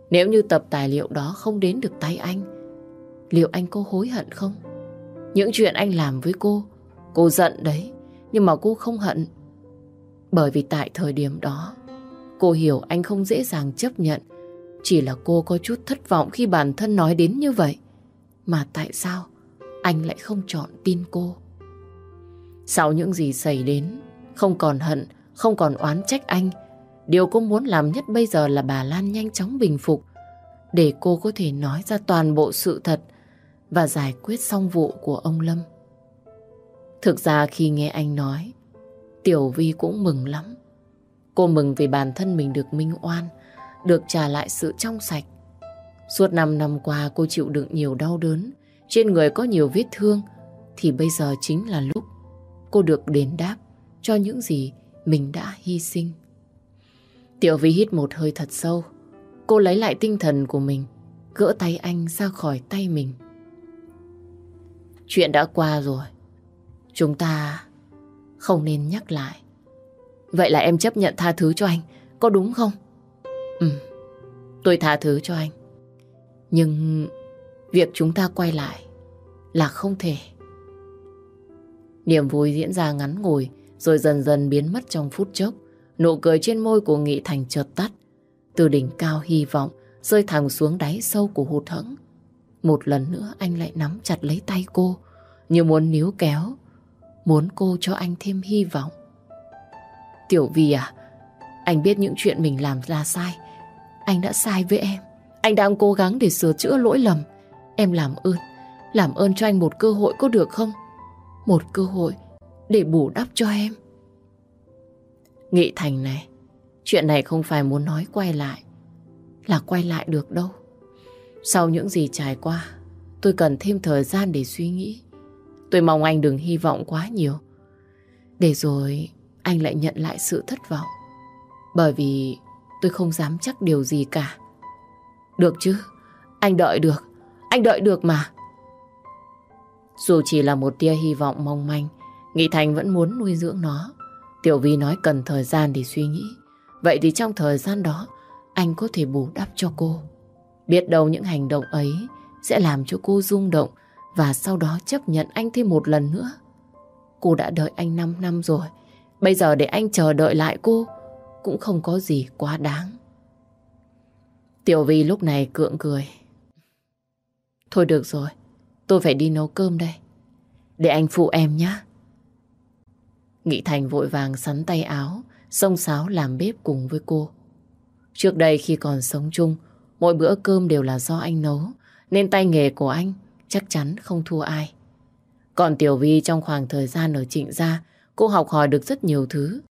nếu như tập tài liệu đó không đến được tay anh, liệu anh có hối hận không? Những chuyện anh làm với cô, cô giận đấy, nhưng mà cô không hận. Bởi vì tại thời điểm đó, cô hiểu anh không dễ dàng chấp nhận chỉ là cô có chút thất vọng khi bản thân nói đến như vậy. Mà tại sao anh lại không chọn tin cô? Sau những gì xảy đến, không còn hận, không còn oán trách anh. Điều cô muốn làm nhất bây giờ là bà Lan nhanh chóng bình phục để cô có thể nói ra toàn bộ sự thật và giải quyết xong vụ của ông Lâm. Thực ra khi nghe anh nói, Tiểu Vi cũng mừng lắm. Cô mừng vì bản thân mình được minh oan, được trả lại sự trong sạch. Suốt 5 năm qua cô chịu đựng nhiều đau đớn, trên người có nhiều vết thương, thì bây giờ chính là lúc cô được đền đáp cho những gì mình đã hy sinh. Tiểu Vi hít một hơi thật sâu, cô lấy lại tinh thần của mình, gỡ tay anh ra khỏi tay mình. Chuyện đã qua rồi, chúng ta không nên nhắc lại. Vậy là em chấp nhận tha thứ cho anh, có đúng không? Ừ, tôi tha thứ cho anh. Nhưng việc chúng ta quay lại là không thể. Niềm vui diễn ra ngắn ngủi rồi dần dần biến mất trong phút chốc. Nụ cười trên môi của Nghị Thành chợt tắt. Từ đỉnh cao hy vọng rơi thẳng xuống đáy sâu của hụt hẫng. Một lần nữa anh lại nắm chặt lấy tay cô như muốn níu kéo muốn cô cho anh thêm hy vọng. Tiểu Vi à, anh biết những chuyện mình làm là sai anh đã sai với em. Anh đang cố gắng để sửa chữa lỗi lầm. Em làm ơn, làm ơn cho anh một cơ hội có được không? Một cơ hội để bù đắp cho em. Nghị Thành này, chuyện này không phải muốn nói quay lại, là quay lại được đâu. Sau những gì trải qua, tôi cần thêm thời gian để suy nghĩ. Tôi mong anh đừng hy vọng quá nhiều. Để rồi anh lại nhận lại sự thất vọng. Bởi vì Tôi không dám chắc điều gì cả. Được chứ, anh đợi được, anh đợi được mà. Dù chỉ là một tia hy vọng mong manh, Nghị Thành vẫn muốn nuôi dưỡng nó. Tiểu Vi nói cần thời gian để suy nghĩ. Vậy thì trong thời gian đó, anh có thể bù đắp cho cô. Biết đâu những hành động ấy sẽ làm cho cô rung động và sau đó chấp nhận anh thêm một lần nữa. Cô đã đợi anh 5 năm rồi. Bây giờ để anh chờ đợi lại cô cũng không có gì quá đáng. Tiểu Vi lúc này cượng cười. Thôi được rồi, tôi phải đi nấu cơm đây. Để anh phụ em nhé. Nghị Thành vội vàng sắn tay áo, xông xáo làm bếp cùng với cô. Trước đây khi còn sống chung, mỗi bữa cơm đều là do anh nấu, nên tay nghề của anh chắc chắn không thua ai. Còn Tiểu Vi trong khoảng thời gian ở trịnh gia, cô học hỏi được rất nhiều thứ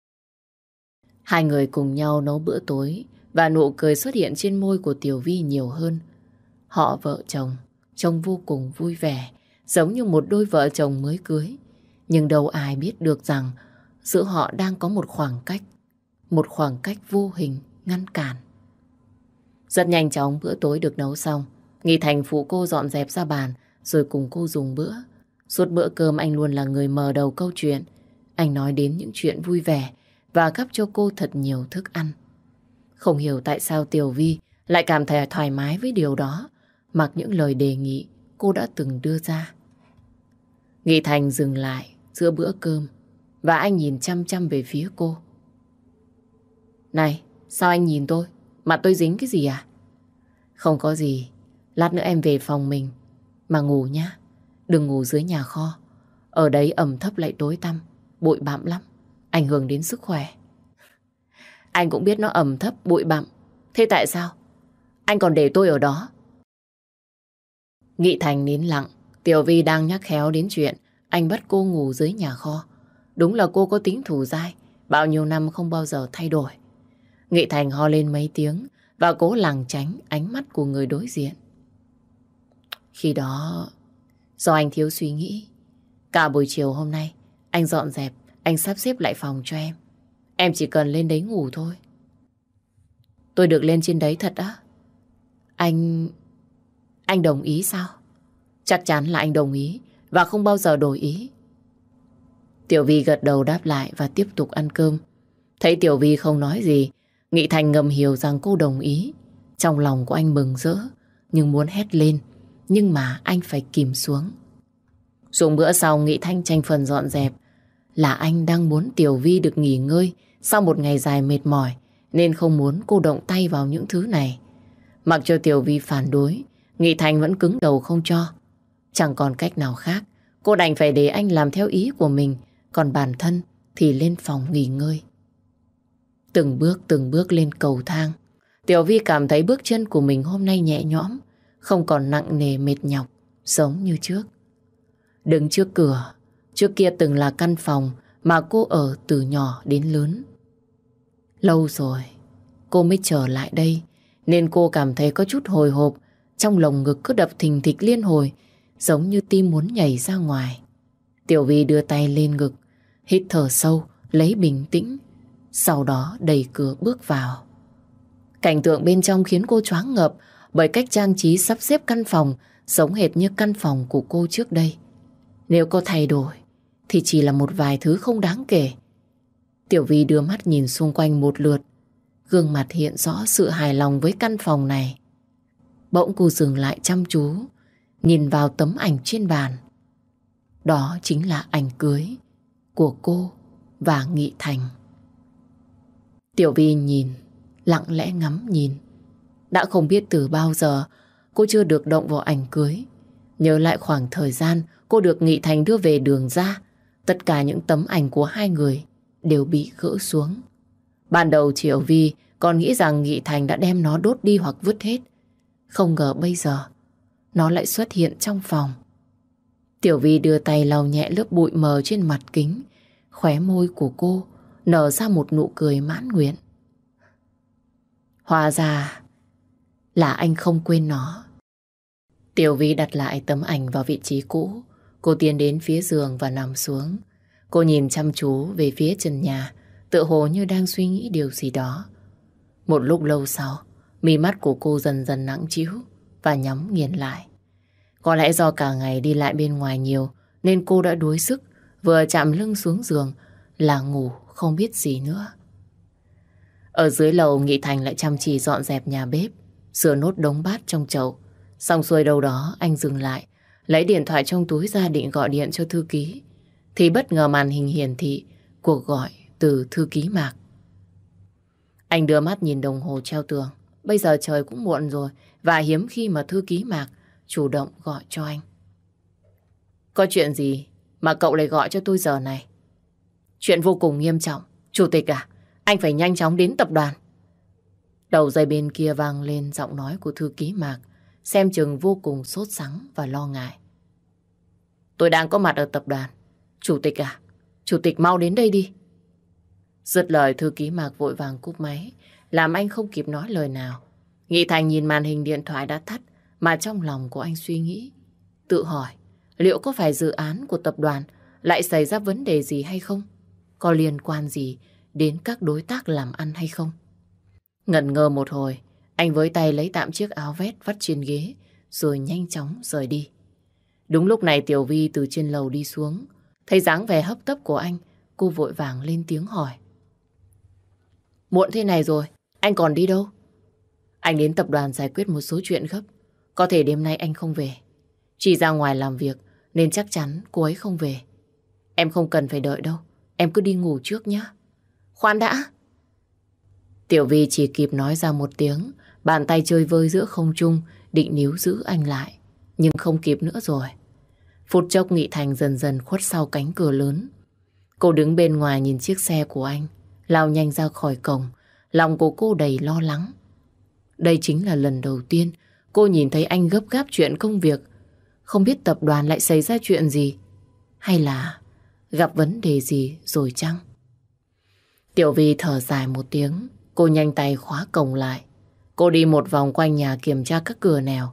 Hai người cùng nhau nấu bữa tối và nụ cười xuất hiện trên môi của Tiểu Vi nhiều hơn. Họ vợ chồng, trông vô cùng vui vẻ, giống như một đôi vợ chồng mới cưới. Nhưng đâu ai biết được rằng giữa họ đang có một khoảng cách, một khoảng cách vô hình ngăn cản. Rất nhanh chóng bữa tối được nấu xong, Nghị Thành phụ cô dọn dẹp ra bàn rồi cùng cô dùng bữa. Suốt bữa cơm anh luôn là người mở đầu câu chuyện. Anh nói đến những chuyện vui vẻ và gắp cho cô thật nhiều thức ăn. Không hiểu tại sao Tiểu Vi lại cảm thấy thoải mái với điều đó, mặc những lời đề nghị cô đã từng đưa ra. Nghị Thành dừng lại giữa bữa cơm và anh nhìn chăm chăm về phía cô. Này, sao anh nhìn tôi? Mặt tôi dính cái gì à? Không có gì. Lát nữa em về phòng mình mà ngủ nhá. Đừng ngủ dưới nhà kho. Ở đấy ẩm thấp lại tối tăm, bụi bặm lắm, ảnh hưởng đến sức khỏe. Anh cũng biết nó ẩm thấp, bụi bặm. Thế tại sao? Anh còn để tôi ở đó. Nghị Thành nín lặng. Tiểu Vi đang nhắc khéo đến chuyện anh bắt cô ngủ dưới nhà kho. Đúng là cô có tính thủ dai, bao nhiêu năm không bao giờ thay đổi. Nghị Thành ho lên mấy tiếng và cố làng tránh ánh mắt của người đối diện. Khi đó, do anh thiếu suy nghĩ, cả buổi chiều hôm nay, anh dọn dẹp, anh sắp xếp lại phòng cho em. Em chỉ cần lên đấy ngủ thôi. Tôi được lên trên đấy thật á? Anh... Anh đồng ý sao? Chắc chắn là anh đồng ý và không bao giờ đổi ý. Tiểu Vi gật đầu đáp lại và tiếp tục ăn cơm. Thấy Tiểu Vi không nói gì, Nghị Thành ngầm hiểu rằng cô đồng ý. Trong lòng của anh mừng rỡ, nhưng muốn hét lên, nhưng mà anh phải kìm xuống. Dùng bữa sau Nghị Thanh tranh phần dọn dẹp, là anh đang muốn Tiểu Vi được nghỉ ngơi sau một ngày dài mệt mỏi, nên không muốn cô động tay vào những thứ này. Mặc cho Tiểu Vi phản đối, Nghị thanh vẫn cứng đầu không cho. Chẳng còn cách nào khác, cô đành phải để anh làm theo ý của mình, còn bản thân thì lên phòng nghỉ ngơi. Từng bước từng bước lên cầu thang, Tiểu Vi cảm thấy bước chân của mình hôm nay nhẹ nhõm, không còn nặng nề mệt nhọc, giống như trước. Đứng trước cửa, trước kia từng là căn phòng mà cô ở từ nhỏ đến lớn. Lâu rồi, cô mới trở lại đây, nên cô cảm thấy có chút hồi hộp, trong lồng ngực cứ đập thình thịch liên hồi, giống như tim muốn nhảy ra ngoài. Tiểu Vi đưa tay lên ngực, hít thở sâu, lấy bình tĩnh, sau đó đẩy cửa bước vào. Cảnh tượng bên trong khiến cô choáng ngợp bởi cách trang trí sắp xếp căn phòng giống hệt như căn phòng của cô trước đây. Nếu có thay đổi thì chỉ là một vài thứ không đáng kể. Tiểu Vi đưa mắt nhìn xung quanh một lượt, gương mặt hiện rõ sự hài lòng với căn phòng này. Bỗng cô dừng lại chăm chú, nhìn vào tấm ảnh trên bàn. Đó chính là ảnh cưới của cô và Nghị Thành. Tiểu Vi nhìn, lặng lẽ ngắm nhìn. Đã không biết từ bao giờ cô chưa được động vào ảnh cưới. Nhớ lại khoảng thời gian cô được Nghị Thành đưa về đường ra, tất cả những tấm ảnh của hai người đều bị gỡ xuống. Ban đầu Tiểu Vi còn nghĩ rằng Nghị Thành đã đem nó đốt đi hoặc vứt hết. Không ngờ bây giờ nó lại xuất hiện trong phòng. Tiểu Vi đưa tay lau nhẹ lớp bụi mờ trên mặt kính. Khóe môi của cô nở ra một nụ cười mãn nguyện. hòa ra là anh không quên nó. Tiểu Vi đặt lại tấm ảnh vào vị trí cũ. Cô tiến đến phía giường và nằm xuống. Cô nhìn chăm chú về phía trần nhà, tựa hồ như đang suy nghĩ điều gì đó. Một lúc lâu sau, mi mắt của cô dần dần nặng chiếu và nhắm nghiền lại. Có lẽ do cả ngày đi lại bên ngoài nhiều nên cô đã đuối sức, vừa chạm lưng xuống giường là ngủ không biết gì nữa. Ở dưới lầu Nghị Thành lại chăm chỉ dọn dẹp nhà bếp, sửa nốt đống bát trong chậu. Xong xuôi đâu đó anh dừng lại, lấy điện thoại trong túi ra định gọi điện cho thư ký. Thì bất ngờ màn hình hiển thị cuộc gọi từ thư ký Mạc. Anh đưa mắt nhìn đồng hồ treo tường. Bây giờ trời cũng muộn rồi và hiếm khi mà thư ký Mạc chủ động gọi cho anh. Có chuyện gì mà cậu lại gọi cho tôi giờ này? Chuyện vô cùng nghiêm trọng. Chủ tịch à, anh phải nhanh chóng đến tập đoàn. Đầu dây bên kia vang lên giọng nói của thư ký Mạc, xem chừng vô cùng sốt sắng và lo ngại. Tôi đang có mặt ở tập đoàn. Chủ tịch à, chủ tịch mau đến đây đi. Dứt lời thư ký Mạc vội vàng cúp máy, làm anh không kịp nói lời nào. Nghị Thành nhìn màn hình điện thoại đã tắt, mà trong lòng của anh suy nghĩ. Tự hỏi, liệu có phải dự án của tập đoàn lại xảy ra vấn đề gì hay không? Có liên quan gì đến các đối tác làm ăn hay không? Ngẩn ngơ một hồi, anh với tay lấy tạm chiếc áo vest vắt trên ghế, rồi nhanh chóng rời đi. Đúng lúc này Tiểu Vi từ trên lầu đi xuống, thấy dáng vẻ hấp tấp của anh, cô vội vàng lên tiếng hỏi. Muộn thế này rồi, anh còn đi đâu? Anh đến tập đoàn giải quyết một số chuyện gấp, có thể đêm nay anh không về. Chỉ ra ngoài làm việc nên chắc chắn cô ấy không về. Em không cần phải đợi đâu, em cứ đi ngủ trước nhé. Khoan đã! Tiểu Vi chỉ kịp nói ra một tiếng, bàn tay chơi vơi giữa không trung, định níu giữ anh lại. Nhưng không kịp nữa rồi. Phút chốc Nghị Thành dần dần khuất sau cánh cửa lớn. Cô đứng bên ngoài nhìn chiếc xe của anh, lao nhanh ra khỏi cổng. Lòng của cô đầy lo lắng. Đây chính là lần đầu tiên cô nhìn thấy anh gấp gáp chuyện công việc. Không biết tập đoàn lại xảy ra chuyện gì. Hay là gặp vấn đề gì rồi chăng? Tiểu Vi thở dài một tiếng, cô nhanh tay khóa cổng lại. Cô đi một vòng quanh nhà kiểm tra các cửa nèo,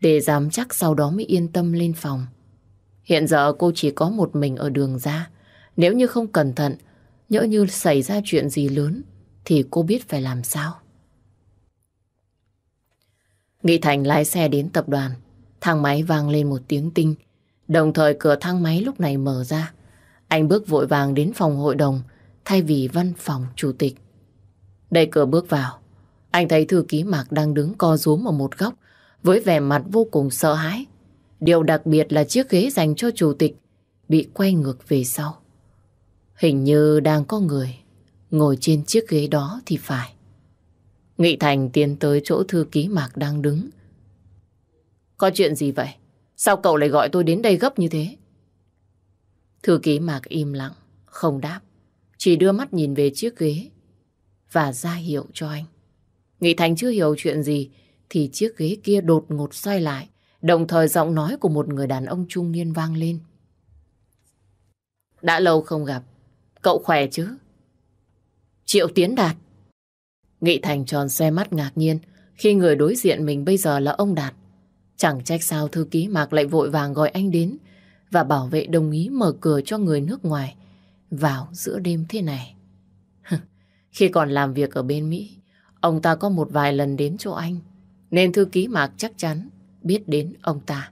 để dám chắc sau đó mới yên tâm lên phòng. Hiện giờ cô chỉ có một mình ở đường ra. Nếu như không cẩn thận, nhỡ như xảy ra chuyện gì lớn, thì cô biết phải làm sao. Nghị Thành lái xe đến tập đoàn. Thang máy vang lên một tiếng tinh. Đồng thời cửa thang máy lúc này mở ra. Anh bước vội vàng đến phòng hội đồng thay vì văn phòng chủ tịch. Đẩy cửa bước vào. Anh thấy thư ký Mạc đang đứng co rúm ở một góc với vẻ mặt vô cùng sợ hãi. Điều đặc biệt là chiếc ghế dành cho chủ tịch bị quay ngược về sau. Hình như đang có người ngồi trên chiếc ghế đó thì phải. Nghị Thành tiến tới chỗ thư ký Mạc đang đứng. Có chuyện gì vậy? Sao cậu lại gọi tôi đến đây gấp như thế? Thư ký Mạc im lặng, không đáp. Chỉ đưa mắt nhìn về chiếc ghế và ra hiệu cho anh. Nghị Thành chưa hiểu chuyện gì thì chiếc ghế kia đột ngột xoay lại đồng thời giọng nói của một người đàn ông trung niên vang lên. Đã lâu không gặp, cậu khỏe chứ? Triệu Tiến Đạt. Nghị Thành tròn xe mắt ngạc nhiên khi người đối diện mình bây giờ là ông Đạt. Chẳng trách sao thư ký Mạc lại vội vàng gọi anh đến và bảo vệ đồng ý mở cửa cho người nước ngoài vào giữa đêm thế này. Khi còn làm việc ở bên Mỹ, ông ta có một vài lần đến chỗ anh, nên thư ký Mạc chắc chắn biết đến ông ta.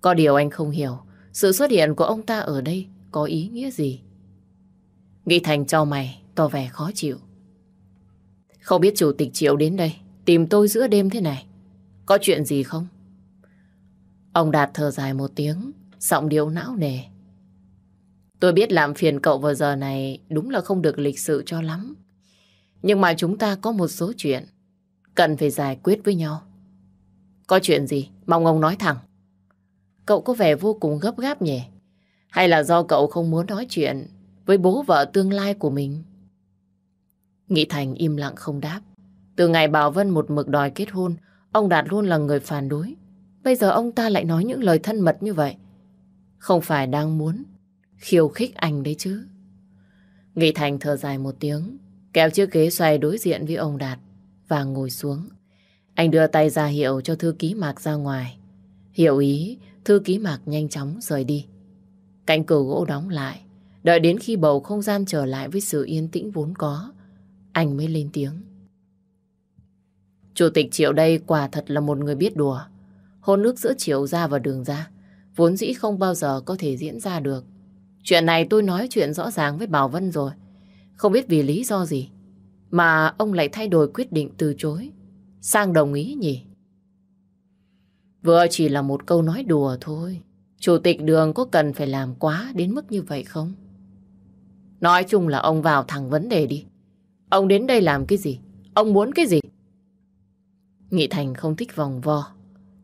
Có điều anh không hiểu, sự xuất hiện của ông ta ở đây có ý nghĩa gì? Nghị Thành cho mày, tỏ vẻ khó chịu. Không biết chủ tịch Triệu đến đây, tìm tôi giữa đêm thế này. Có chuyện gì không? Ông Đạt thở dài một tiếng, giọng điệu não nề. Tôi biết làm phiền cậu vào giờ này đúng là không được lịch sự cho lắm. Nhưng mà chúng ta có một số chuyện cần phải giải quyết với nhau. Có chuyện gì? Mong ông nói thẳng. Cậu có vẻ vô cùng gấp gáp nhỉ? Hay là do cậu không muốn nói chuyện với bố vợ tương lai của mình? Nghị Thành im lặng không đáp. Từ ngày Bảo Vân một mực đòi kết hôn, ông Đạt luôn là người phản đối. Bây giờ ông ta lại nói những lời thân mật như vậy. Không phải đang muốn khiêu khích anh đấy chứ. Nghị Thành thở dài một tiếng, kéo chiếc ghế xoay đối diện với ông Đạt và ngồi xuống. Anh đưa tay ra hiệu cho thư ký Mạc ra ngoài. Hiểu ý, thư ký Mạc nhanh chóng rời đi. Cánh cửa gỗ đóng lại, đợi đến khi bầu không gian trở lại với sự yên tĩnh vốn có, anh mới lên tiếng. Chủ tịch Triệu đây quả thật là một người biết đùa. Hôn nước giữa Triệu ra và đường ra, vốn dĩ không bao giờ có thể diễn ra được. Chuyện này tôi nói chuyện rõ ràng với Bảo Vân rồi. Không biết vì lý do gì, mà ông lại thay đổi quyết định từ chối sang đồng ý nhỉ? Vừa chỉ là một câu nói đùa thôi. Chủ tịch đường có cần phải làm quá đến mức như vậy không? Nói chung là ông vào thẳng vấn đề đi. Ông đến đây làm cái gì? Ông muốn cái gì? Nghị Thành không thích vòng vo.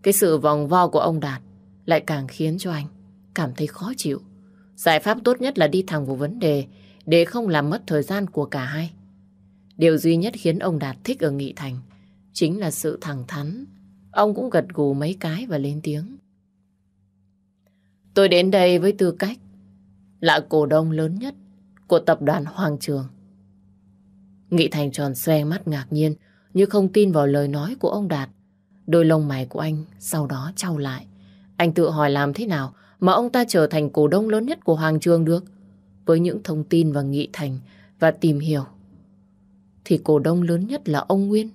Cái sự vòng vo của ông Đạt lại càng khiến cho anh cảm thấy khó chịu. Giải pháp tốt nhất là đi thẳng vào vấn đề để không làm mất thời gian của cả hai. Điều duy nhất khiến ông Đạt thích ở Nghị Thành chính là sự thẳng thắn. Ông cũng gật gù mấy cái và lên tiếng. Tôi đến đây với tư cách là cổ đông lớn nhất của tập đoàn Hoàng Trường. Nghị Thành tròn xoe mắt ngạc nhiên, như không tin vào lời nói của ông Đạt. Đôi lông mày của anh sau đó trao lại. Anh tự hỏi làm thế nào mà ông ta trở thành cổ đông lớn nhất của Hoàng Trường được. Với những thông tin và Nghị Thành và tìm hiểu, thì cổ đông lớn nhất là ông Nguyên.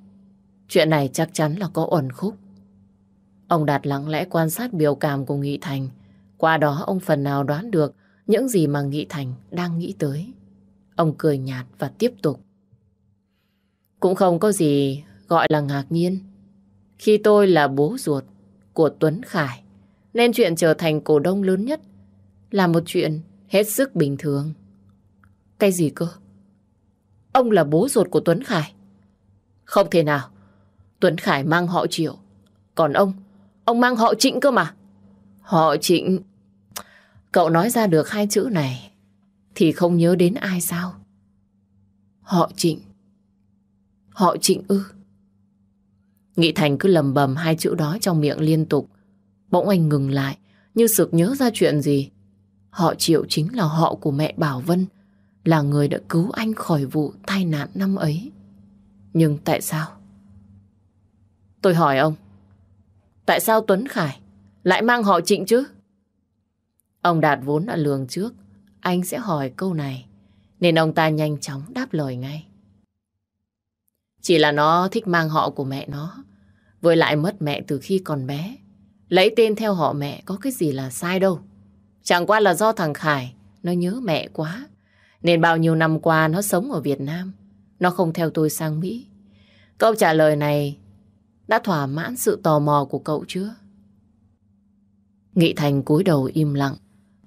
Chuyện này chắc chắn là có ẩn khúc. Ông Đạt lặng lẽ quan sát biểu cảm của Nghị Thành. Qua đó ông phần nào đoán được những gì mà Nghị Thành đang nghĩ tới. Ông cười nhạt và tiếp tục. Cũng không có gì gọi là ngạc nhiên. Khi tôi là bố ruột của Tuấn Khải, nên chuyện trở thành cổ đông lớn nhất là một chuyện hết sức bình thường. Cái gì cơ? Ông là bố ruột của Tuấn Khải. Không thể nào. Tuấn Khải mang họ Triệu. Còn ông, ông mang họ Trịnh cơ mà. Họ Trịnh... Cậu nói ra được hai chữ này thì không nhớ đến ai sao? Họ Trịnh. Họ Trịnh ư? Nghị Thành cứ lầm bầm hai chữ đó trong miệng liên tục. Bỗng anh ngừng lại, như sực nhớ ra chuyện gì. Họ Triệu chính là họ của mẹ Bảo Vân, là người đã cứu anh khỏi vụ tai nạn năm ấy. Nhưng tại sao? Tôi hỏi ông, tại sao Tuấn Khải lại mang họ Trịnh chứ? Ông Đạt vốn đã lường trước, anh sẽ hỏi câu này, nên ông ta nhanh chóng đáp lời ngay. Chỉ là nó thích mang họ của mẹ nó, với lại mất mẹ từ khi còn bé. Lấy tên theo họ mẹ có cái gì là sai đâu. Chẳng qua là do thằng Khải nó nhớ mẹ quá. Nên bao nhiêu năm qua nó sống ở Việt Nam. Nó không theo tôi sang Mỹ. Câu trả lời này đã thỏa mãn sự tò mò của cậu chưa? Nghị Thành cúi đầu im lặng.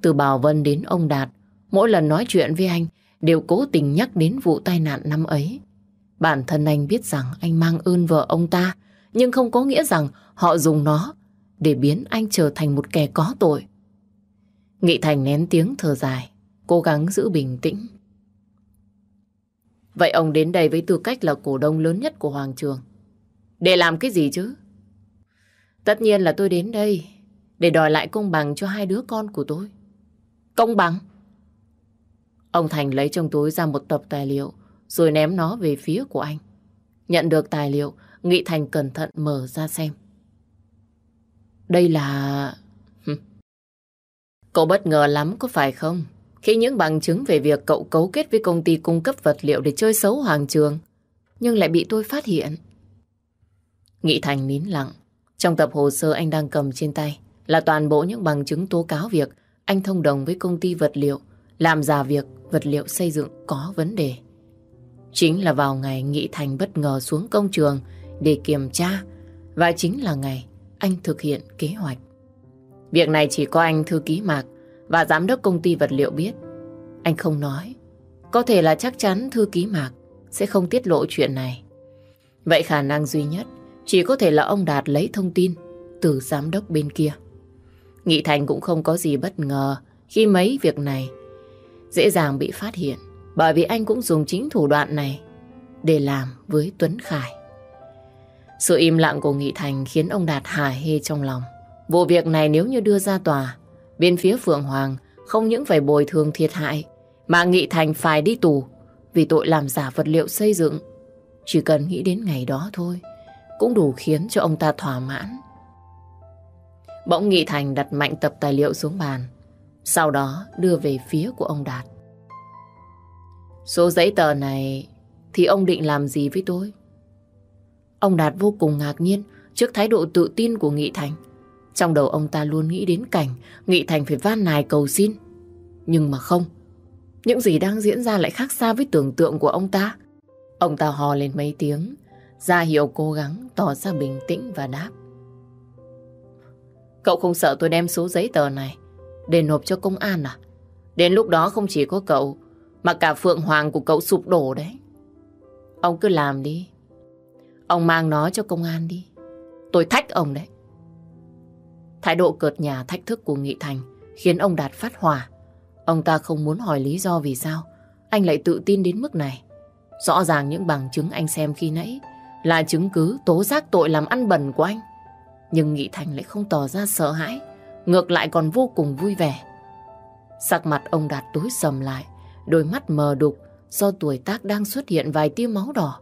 Từ Bảo Vân đến ông Đạt, mỗi lần nói chuyện với anh đều cố tình nhắc đến vụ tai nạn năm ấy. Bản thân anh biết rằng anh mang ơn vợ ông ta, nhưng không có nghĩa rằng họ dùng nó để biến anh trở thành một kẻ có tội. Nghị Thành nén tiếng thở dài, cố gắng giữ bình tĩnh. Vậy ông đến đây với tư cách là cổ đông lớn nhất của Hoàng Trường. Để làm cái gì chứ? Tất nhiên là tôi đến đây để đòi lại công bằng cho hai đứa con của tôi. Công bằng? Ông Thành lấy trong túi ra một tập tài liệu rồi ném nó về phía của anh. Nhận được tài liệu, Nghị Thành cẩn thận mở ra xem. Đây là... Cậu bất ngờ lắm có phải không? Khi những bằng chứng về việc cậu cấu kết với công ty cung cấp vật liệu để chơi xấu Hoàng Trường, nhưng lại bị tôi phát hiện. Nghị Thành nín lặng. Trong tập hồ sơ anh đang cầm trên tay là toàn bộ những bằng chứng tố cáo việc anh thông đồng với công ty vật liệu làm giả việc vật liệu xây dựng có vấn đề. Chính là vào ngày Nghị Thành bất ngờ xuống công trường để kiểm tra và chính là ngày anh thực hiện kế hoạch. Việc này chỉ có anh thư ký Mạc và giám đốc công ty vật liệu biết. Anh không nói. Có thể là chắc chắn thư ký Mạc sẽ không tiết lộ chuyện này. Vậy khả năng duy nhất chỉ có thể là ông Đạt lấy thông tin từ giám đốc bên kia. Nghị Thành cũng không có gì bất ngờ khi mấy việc này dễ dàng bị phát hiện, bởi vì anh cũng dùng chính thủ đoạn này để làm với Tuấn Khải. Sự im lặng của Nghị Thành khiến ông Đạt hà hê trong lòng. Vụ việc này nếu như đưa ra tòa, bên phía Phượng Hoàng không những phải bồi thường thiệt hại, mà Nghị Thành phải đi tù vì tội làm giả vật liệu xây dựng. Chỉ cần nghĩ đến ngày đó thôi, cũng đủ khiến cho ông ta thỏa mãn. Bỗng Nghị Thành đặt mạnh tập tài liệu xuống bàn, sau đó đưa về phía của ông Đạt. Số giấy tờ này thì ông định làm gì với tôi? Ông Đạt vô cùng ngạc nhiên trước thái độ tự tin của Nghị Thành. Trong đầu ông ta luôn nghĩ đến cảnh Nghị Thành phải van nài cầu xin. Nhưng mà không. Những gì đang diễn ra lại khác xa với tưởng tượng của ông ta. Ông ta hò lên mấy tiếng, ra hiệu cố gắng tỏ ra bình tĩnh và đáp. Cậu không sợ tôi đem số giấy tờ này để nộp cho công an à? Đến lúc đó không chỉ có cậu, mà cả Phượng Hoàng của cậu sụp đổ đấy. Ông cứ làm đi. Ông mang nó cho công an đi. Tôi thách ông đấy. Thái độ cợt nhà thách thức của Nghị Thành khiến ông Đạt phát hỏa. Ông ta không muốn hỏi lý do vì sao anh lại tự tin đến mức này. Rõ ràng những bằng chứng anh xem khi nãy là chứng cứ tố giác tội làm ăn bẩn của anh. Nhưng Nghị Thành lại không tỏ ra sợ hãi, ngược lại còn vô cùng vui vẻ. Sắc mặt ông Đạt tối sầm lại, đôi mắt mờ đục, do tuổi tác đang xuất hiện vài tia máu đỏ.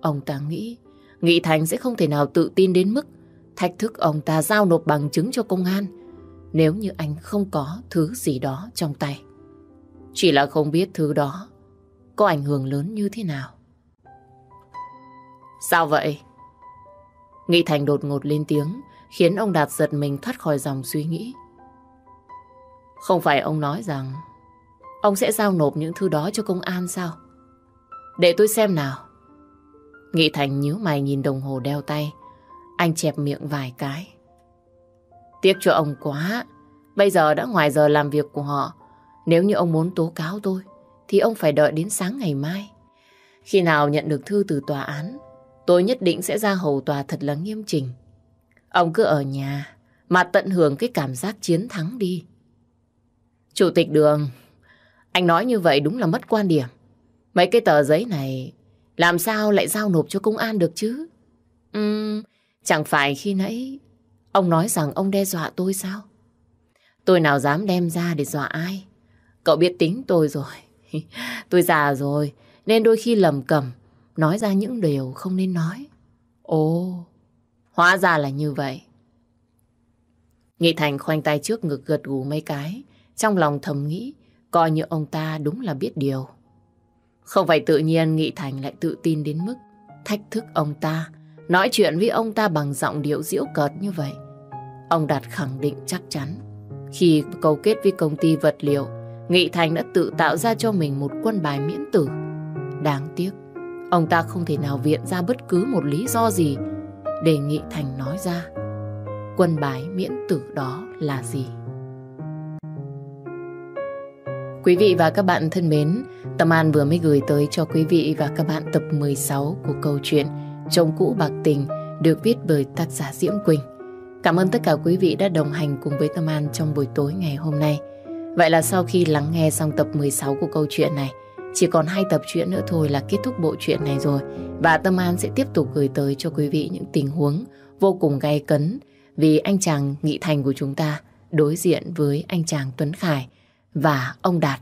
Ông ta nghĩ Nghị Thành sẽ không thể nào tự tin đến mức thách thức ông ta giao nộp bằng chứng cho công an nếu như anh không có thứ gì đó trong tay. Chỉ là không biết thứ đó có ảnh hưởng lớn như thế nào. Sao vậy? Nghị Thành đột ngột lên tiếng, khiến ông Đạt giật mình thoát khỏi dòng suy nghĩ. Không phải ông nói rằng ông sẽ giao nộp những thứ đó cho công an sao? Để tôi xem nào. Nghị Thành nhíu mày nhìn đồng hồ đeo tay. Anh chẹp miệng vài cái. Tiếc cho ông quá. Bây giờ đã ngoài giờ làm việc của họ. Nếu như ông muốn tố cáo tôi, thì ông phải đợi đến sáng ngày mai. Khi nào nhận được thư từ tòa án, tôi nhất định sẽ ra hầu tòa thật là nghiêm chỉnh. Ông cứ ở nhà, mà tận hưởng cái cảm giác chiến thắng đi. Chủ tịch Đường, anh nói như vậy đúng là mất quan điểm. Mấy cái tờ giấy này làm sao lại giao nộp cho công an được chứ? Uhm, chẳng phải khi nãy ông nói rằng ông đe dọa tôi sao? Tôi nào dám đem ra để dọa ai? Cậu biết tính tôi rồi. tôi già rồi, nên đôi khi lầm cầm, nói ra những điều không nên nói. Ồ, hóa ra là như vậy. Nghị Thành khoanh tay trước ngực gật gù mấy cái, trong lòng thầm nghĩ, coi như ông ta đúng là biết điều. Không phải tự nhiên Nghị Thành lại tự tin đến mức thách thức ông ta, nói chuyện với ông ta bằng giọng điệu diễu cợt như vậy. Ông Đạt khẳng định chắc chắn. Khi cầu kết với công ty vật liệu, Nghị Thành đã tự tạo ra cho mình một quân bài miễn tử. Đáng tiếc, ông ta không thể nào viện ra bất cứ một lý do gì để Nghị Thành nói ra quân bài miễn tử đó là gì. Quý vị và các bạn thân mến, Tâm An vừa mới gửi tới cho quý vị và các bạn tập 16 của câu chuyện Chồng cũ bạc tình được viết bởi tác giả Diễm Quỳnh. Cảm ơn tất cả quý vị đã đồng hành cùng với Tâm An trong buổi tối ngày hôm nay. Vậy là sau khi lắng nghe xong tập 16 của câu chuyện này, chỉ còn hai tập truyện nữa thôi là kết thúc bộ truyện này rồi. Và Tâm An sẽ tiếp tục gửi tới cho quý vị những tình huống vô cùng gay cấn vì anh chàng Nghị Thành của chúng ta đối diện với anh chàng Tuấn Khải và ông Đạt.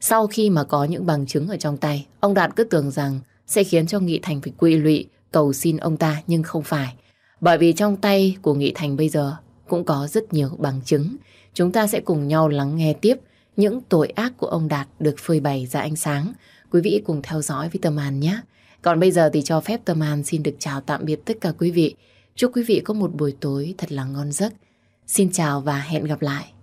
Sau khi mà có những bằng chứng ở trong tay, ông Đạt cứ tưởng rằng sẽ khiến cho Nghị Thành phải quy lụy cầu xin ông ta, nhưng không phải. Bởi vì trong tay của Nghị Thành bây giờ cũng có rất nhiều bằng chứng. Chúng ta sẽ cùng nhau lắng nghe tiếp những tội ác của ông Đạt được phơi bày ra ánh sáng. Quý vị cùng theo dõi với Tâm An nhé. Còn bây giờ thì cho phép Tâm An xin được chào tạm biệt tất cả quý vị. Chúc quý vị có một buổi tối thật là ngon giấc. Xin chào và hẹn gặp lại.